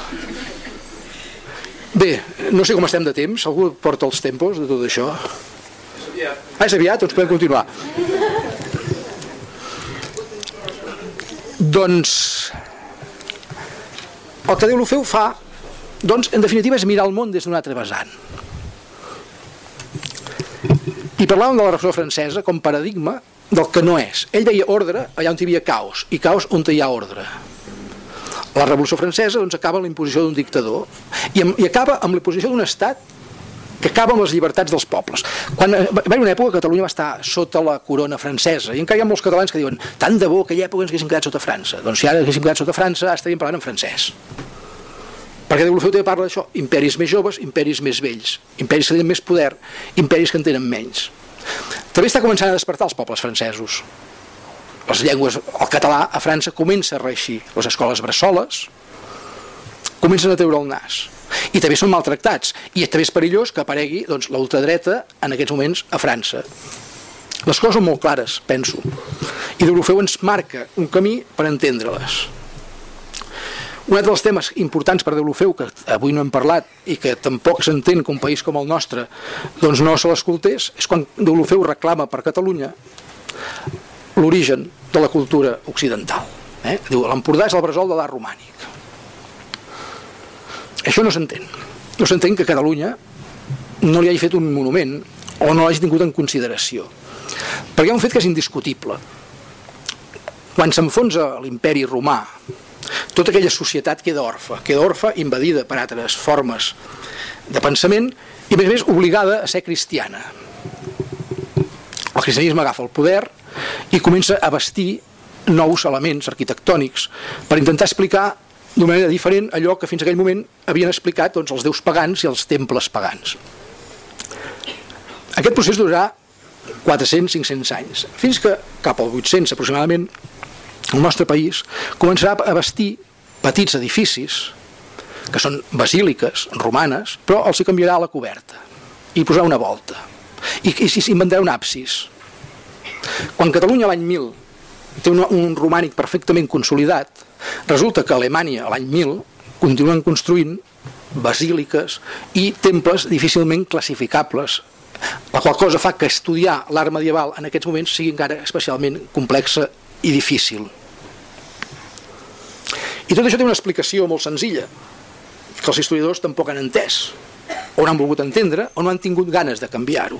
Bé, no sé com estem de temps, algú porta els tempos de tot això? Ah, és aviat, doncs podem continuar. Doncs el que Déu l'Ofeu fa doncs, en definitiva, és mirar el món des d'un altre vessant. I parlàvem de la Revolució Francesa com paradigma del que no és. Ell deia ordre allà on hi havia caos, i caos on hi ha ordre. La Revolució Francesa doncs, acaba amb la imposició d'un dictador i, amb, i acaba amb la imposició d'un estat que acaba amb les llibertats dels pobles. Quan, eh, va haver una època que Catalunya va estar sota la corona francesa i encara hi ha molts catalans que diuen tant de bo que aquella època ens haguéssim quedat sota França. Doncs si ara haguéssim quedat sota França, ara estaríem parlant en francès. Perquè de l'Olofeu també parla d'això, imperis més joves, imperis més vells, imperis que tenen més poder, imperis que en tenen menys. També està començant a despertar els pobles francesos. Les llengües, el català a França comença a reixir. Les escoles bressoles comencen a treure el nas. I també són maltractats. I també és perillós que aparegui doncs, l'ultradreta en aquests moments a França. Les coses són molt clares, penso. I Deulofeu ens marca un camí per entendre-les. Un altre dels temes importants per Deulofeu, que avui no hem parlat i que tampoc s'entén que un país com el nostre doncs no se l'escoltés, és quan Deulofeu reclama per Catalunya l'origen de la cultura occidental. Eh? Diu, l'Empordà és el bressol de l'art romànic. Això no s'entén. No s'entén que Catalunya no li hagi fet un monument o no l'hagi tingut en consideració. Perquè hi ha un fet que és indiscutible. Quan s'enfonsa l'imperi romà tota aquella societat queda orfa, queda orfa invadida per altres formes de pensament i a més a més obligada a ser cristiana. El cristianisme agafa el poder i comença a vestir nous elements arquitectònics per intentar explicar d'una manera diferent allò que fins aquell moment havien explicat doncs, els déus pagans i els temples pagans. Aquest procés durarà 400-500 anys, fins que cap al 800 aproximadament el nostre país començarà a vestir petits edificis que són basíliques romanes però els hi canviarà la coberta i posarà una volta. I, i s'inventarà un absis. Quan Catalunya l'any 1000 té un, un romànic perfectament consolidat, resulta que Alemanya l'any 1000 continuen construint basíliques i temples difícilment classificables la qual cosa fa que estudiar l'art medieval en aquests moments sigui encara especialment complexa i difícil. I tot això té una explicació molt senzilla, que els historiadors tampoc han entès, o no han volgut entendre, o no han tingut ganes de canviar-ho.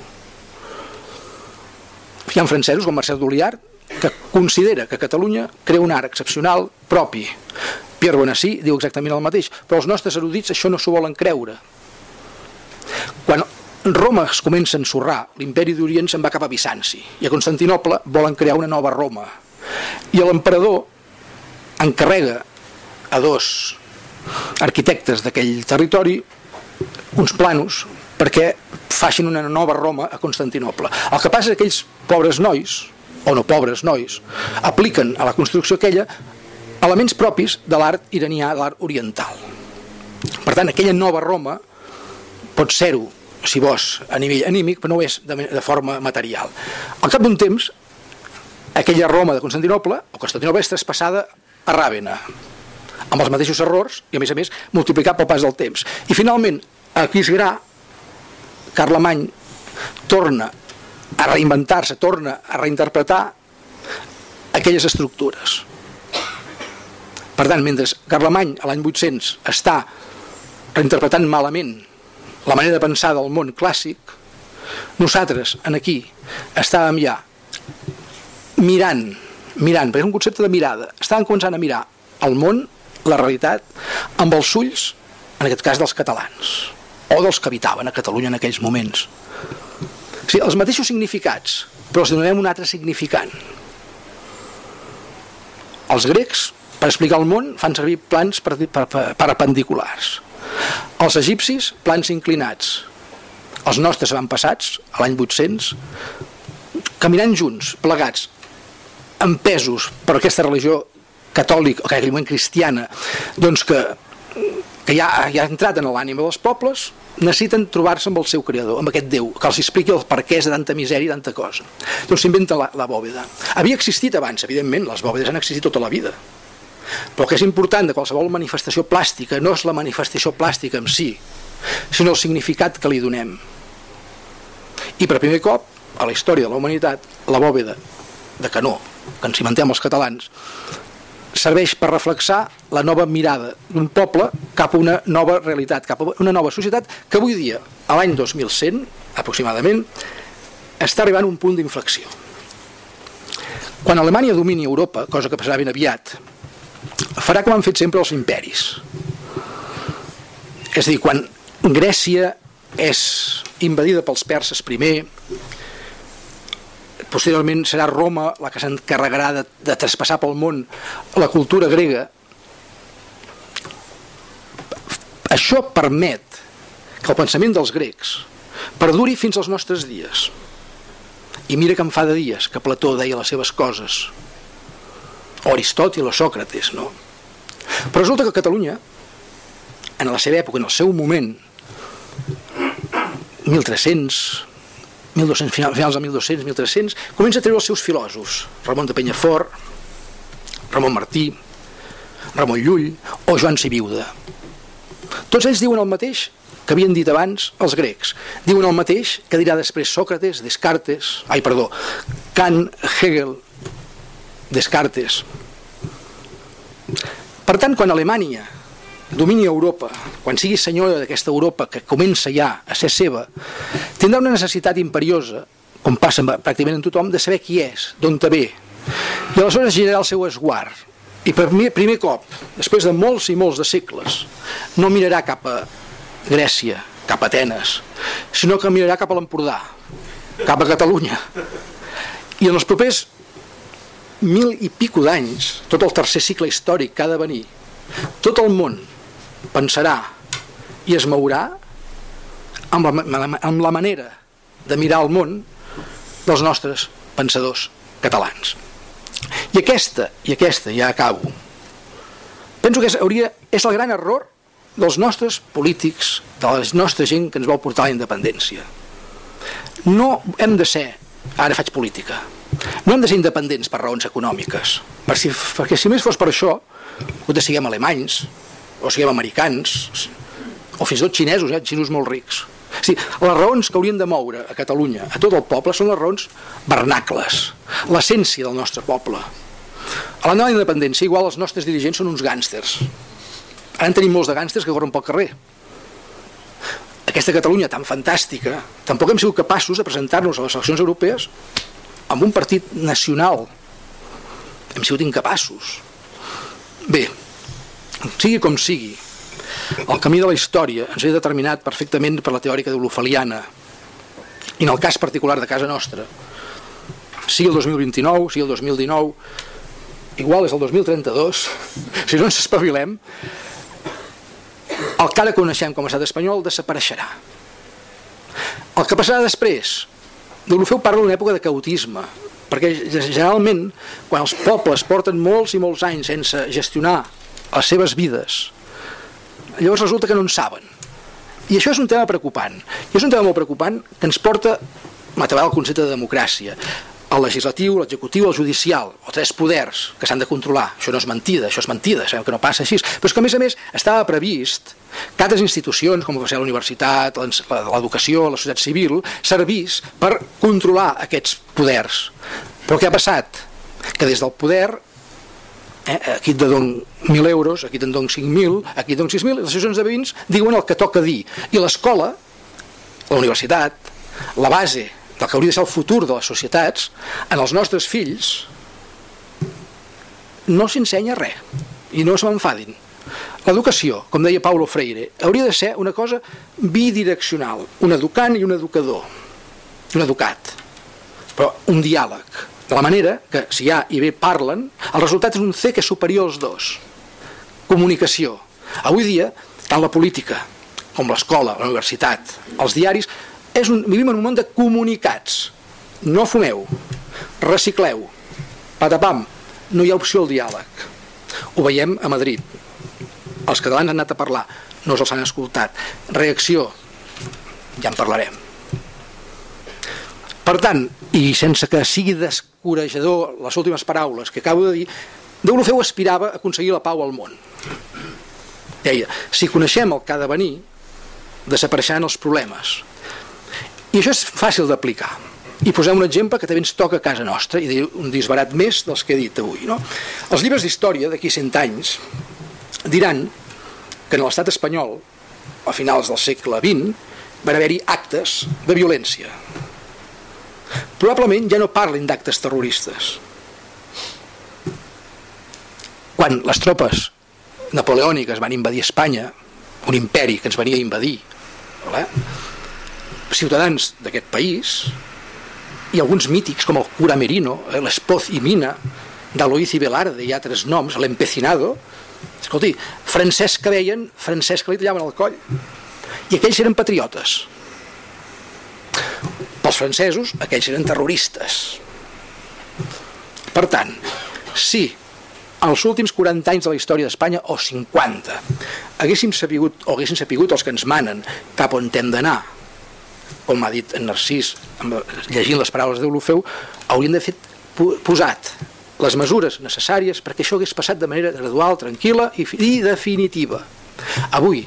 Hi ha francesos com Marcel Doliart que considera que Catalunya crea un art excepcional propi. Pierre Bonací diu exactament el mateix, però els nostres erudits això no s'ho volen creure. Quan Roma es comença a ensorrar, l'imperi d'Orient se'n va cap a Bizanci, i a Constantinople volen crear una nova Roma. I l'emperador encarrega a dos arquitectes d'aquell territori uns planos perquè facin una nova Roma a Constantinople. El que passa és que aquells pobres nois, o no pobres nois, apliquen a la construcció aquella elements propis de l'art iranià, de l'art oriental. Per tant, aquella nova Roma pot ser-ho, si vols, a nivell anímic, però no és de, forma material. Al cap d'un temps, aquella Roma de Constantinople, o Constantinople, és traspassada a Ràvena, amb els mateixos errors i a més a més multiplicat pel pas del temps. I finalment a Quisgrà Carlemany torna a reinventar-se, torna a reinterpretar aquelles estructures. Per tant, mentre Carlemany a l'any 800 està reinterpretant malament la manera de pensar del món clàssic nosaltres en aquí estàvem ja mirant mirant, perquè és un concepte de mirada estàvem començant a mirar el món la realitat amb els ulls, en aquest cas dels catalans, o dels que habitaven a Catalunya en aquells moments. O sigui, els mateixos significats, però els donem un altre significant. Els grecs, per explicar el món, fan servir plans perpendiculars. Els egipcis, plans inclinats. Els nostres avantpassats, a l'any 800, caminant junts, plegats, empesos per aquesta religió catòlic o gairebé cristiana doncs que, que ja, ja ha entrat en l'ànima dels pobles necessiten trobar-se amb el seu creador, amb aquest Déu, que els expliqui el perquè de tanta misèria i tanta cosa. Doncs s'inventa la, la bòveda. Havia existit abans, evidentment, les bòvedes han existit tota la vida. Però el que és important de qualsevol manifestació plàstica no és la manifestació plàstica en si, sinó el significat que li donem. I per primer cop, a la història de la humanitat, la bòveda de canó, que ens cimentem els catalans, serveix per reflexar la nova mirada d'un poble cap a una nova realitat, cap a una nova societat que avui dia, a l'any 2100, aproximadament, està arribant a un punt d'inflexió. Quan Alemanya domini Europa, cosa que passarà ben aviat, farà com han fet sempre els imperis. És a dir, quan Grècia és invadida pels perses primer, posteriorment serà Roma la que s'encarregarà de, de traspassar pel món la cultura grega. Això permet que el pensament dels grecs perduri fins als nostres dies. I mira que em fa de dies que Plató deia les seves coses. O Aristòtil o Sòcrates no? però resulta que Catalunya en la seva època, en el seu moment 1300 1200, finals de 1200, 1300, comença a treure els seus filòsofs, Ramon de Penyafort, Ramon Martí, Ramon Llull o Joan Sibiuda. Tots ells diuen el mateix que havien dit abans els grecs. Diuen el mateix que dirà després Sòcrates, Descartes, ai, perdó, Kant, Hegel, Descartes. Per tant, quan Alemanya domini Europa, quan sigui senyora d'aquesta Europa que comença ja a ser seva, tindrà una necessitat imperiosa, com passa pràcticament en tothom, de saber qui és, d'on te ve. I aleshores girarà el seu esguard. I per primer, cop, després de molts i molts de segles, no mirarà cap a Grècia, cap a Atenes, sinó que mirarà cap a l'Empordà, cap a Catalunya. I en els propers mil i pico d'anys, tot el tercer cicle històric que ha de venir, tot el món pensarà i es mourà amb la, amb la manera de mirar el món dels nostres pensadors catalans. I aquesta, i aquesta, ja acabo, penso que és, hauria, és el gran error dels nostres polítics, de la nostra gent que ens vol portar a la independència. No hem de ser, ara faig política, no hem de ser independents per raons econòmiques, per si, perquè si més fos per això, que siguem alemanys, o siguem americans, o fins i tot xinesos, eh? xinos molt rics. O sigui, les raons que haurien de moure a Catalunya, a tot el poble, són les raons vernacles, l'essència del nostre poble. A la nova independència, igual els nostres dirigents són uns gànsters. Ara en tenim molts de gànsters que corren pel carrer. Aquesta Catalunya tan fantàstica, tampoc hem sigut capaços de presentar-nos a les eleccions europees amb un partit nacional. Hem sigut incapaços. Bé, sigui com sigui, el camí de la història ens ve determinat perfectament per la teòrica d'Olofaliana i en el cas particular de casa nostra sigui el 2029, sigui el 2019 igual és el 2032 si no ens espavilem el que ara coneixem com a estat espanyol desapareixerà. El que passarà després Deulofeu parla d'una època de caotisme perquè generalment quan els pobles porten molts i molts anys sense gestionar les seves vides. Llavors resulta que no en saben. I això és un tema preocupant. I és un tema molt preocupant que ens porta a treballar el concepte de democràcia el legislatiu, l'executiu, el judicial o tres poders que s'han de controlar. Això no és mentida, això és mentida, sabem que no passa així. Però és que a més a més estava previst que altres institucions, com la universitat l'educació, la societat civil servís per controlar aquests poders. Però què ha passat? que des del poder eh, aquí et dono 1.000 euros, aquí te'n dono 5.000, aquí et dono 6.000, les associacions de veïns diuen el que toca dir. I l'escola, la universitat, la base del que hauria de ser el futur de les societats, en els nostres fills no s'ensenya res i no se m'enfadin. L'educació, com deia Paulo Freire, hauria de ser una cosa bidireccional, un educant i un educador, un educat, però un diàleg de la manera que si A i B parlen, el resultat és un C que és superior als dos. Comunicació. Avui dia, tant la política com l'escola, la universitat, els diaris, és un, vivim en un món de comunicats. No fumeu, recicleu, patapam, no hi ha opció al diàleg. Ho veiem a Madrid. Els catalans han anat a parlar, no els han escoltat. Reacció, ja en parlarem. Per tant, i sense que sigui descorejador les últimes paraules que acabo de dir, Deulofeu aspirava a aconseguir la pau al món. Deia, si coneixem el que ha de venir, desapareixeran els problemes. I això és fàcil d'aplicar. I posem un exemple que també ens toca a casa nostra, i un disbarat més dels que he dit avui. No? Els llibres d'història d'aquí 100 anys diran que en l'estat espanyol, a finals del segle XX, van haver-hi actes de violència, probablement ja no parlin d'actes terroristes. Quan les tropes napoleòniques van invadir Espanya, un imperi que ens venia a invadir, eh? ciutadans d'aquest país, i alguns mítics com el cura Merino, eh, l'Espoz i Mina, d'Aloís i Velarde i altres noms, l'Empecinado, escolti, francès que veien, francès que li tallaven el coll. I aquells eren patriotes pels francesos, aquells eren terroristes. Per tant, si els últims 40 anys de la història d'Espanya, o 50, haguéssim sapigut, o haguéssim sapigut els que ens manen cap on hem d'anar, com ha dit en Narcís, llegint les paraules d'Eulofeu, haurien de fer posat les mesures necessàries perquè això hagués passat de manera gradual, tranquil·la i definitiva. Avui,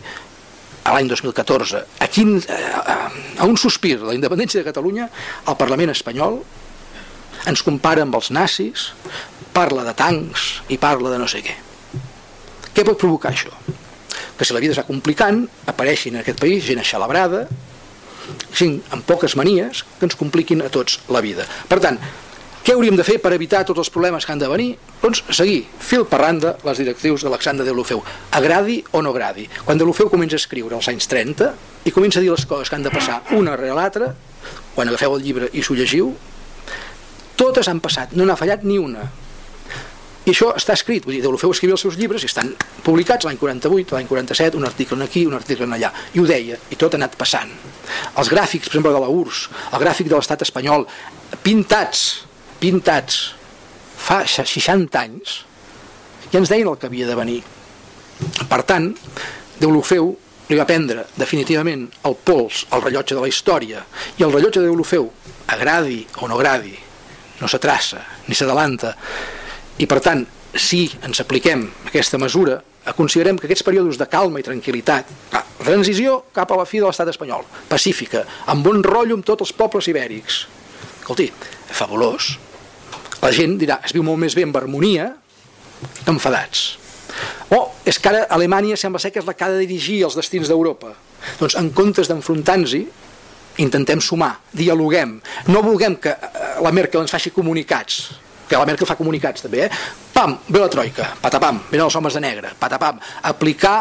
a l'any 2014 a, quin, a, a un sospir de la independència de Catalunya el Parlament espanyol ens compara amb els nazis parla de tancs i parla de no sé què què pot provocar això? que si la vida es va complicant apareixin en aquest país gent aixalabrada gent amb poques manies que ens compliquin a tots la vida per tant, què hauríem de fer per evitar tots els problemes que han de venir? Doncs seguir fil per randa les directrius d'Alexandre de Lufeu, agradi o no agradi. Quan de Lufeu comença a escriure als anys 30 i comença a dir les coses que han de passar una rere l'altra, quan agafeu el llibre i s'ho llegiu, totes han passat, no n'ha fallat ni una. I això està escrit, vull dir, Deulofeu escrivia els seus llibres i estan publicats l'any 48, l'any 47, un article aquí, un article allà, i ho deia, i tot ha anat passant. Els gràfics, per exemple, de la URSS, el gràfic de l'estat espanyol, pintats, pintats fa 60 anys ja ens deien el que havia de venir. Per tant Deulofeu li va prendre definitivament el pols, el rellotge de la història i el rellotge de Deulofeu agradi o no agradi no s'atraça ni s'adalanta i per tant si ens apliquem aquesta mesura considerem que aquests períodes de calma i tranquil·litat ah, transició cap a la fi de l'estat espanyol pacífica, amb bon rotllo amb tots els pobles ibèrics escolti, fabulós la gent dirà, es viu molt més bé amb harmonia que enfadats. O és que ara Alemanya sembla ser que és la que ha de dirigir els destins d'Europa. Doncs en comptes d'enfrontar-nos intentem sumar, dialoguem. No vulguem que eh, la Merkel ens faci comunicats que la Merkel fa comunicats també, eh? pam, ve la troika, patapam, venen els homes de negre, patapam, aplicar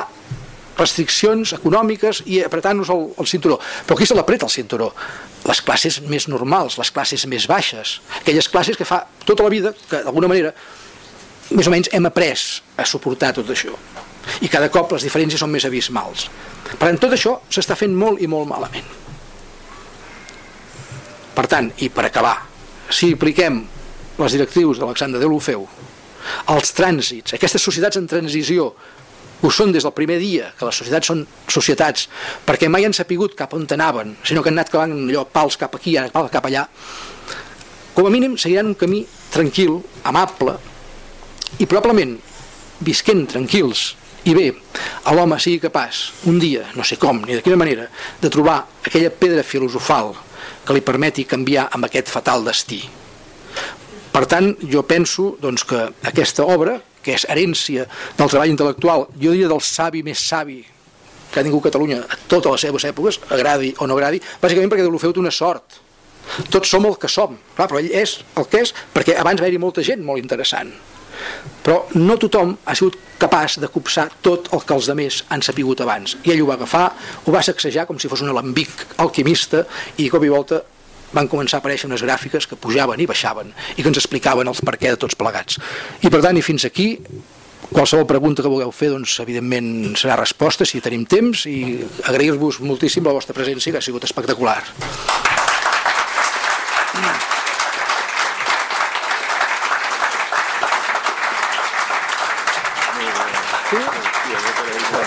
restriccions econòmiques i apretant-nos el, el cinturó. Però qui se l'apreta el cinturó? Les classes més normals, les classes més baixes, aquelles classes que fa tota la vida, que d'alguna manera més o menys hem après a suportar tot això. I cada cop les diferències són més abismals. Per tant, tot això s'està fent molt i molt malament. Per tant, i per acabar, si apliquem les directius d'Alexandre Deulofeu, els trànsits, aquestes societats en transició, ho són des del primer dia, que les societats són societats, perquè mai han sapigut cap on anaven, sinó que han anat clavant allò, pals cap aquí, pals cap allà, com a mínim seguiran un camí tranquil, amable, i probablement, visquent tranquils i bé, l'home sigui capaç, un dia, no sé com, ni de quina manera, de trobar aquella pedra filosofal que li permeti canviar amb aquest fatal destí. Per tant, jo penso doncs, que aquesta obra, que és herència del treball intel·lectual, jo diria del savi més savi que ha tingut Catalunya a totes les seves èpoques, agradi o no agradi, bàsicament perquè Deulofeu té una sort. Tots som el que som, clar, però ell és el que és perquè abans va haver-hi molta gent molt interessant. Però no tothom ha sigut capaç de copsar tot el que els demés han sapigut abans. I ell ho va agafar, ho va sacsejar com si fos un alambic alquimista i de cop i volta van començar a aparèixer unes gràfiques que pujaven i baixaven i que ens explicaven els per què de tots plegats. I per tant, i fins aquí, qualsevol pregunta que vulgueu fer, doncs, evidentment serà resposta si tenim temps i agrair-vos moltíssim la vostra presència que ha sigut espectacular. Mm.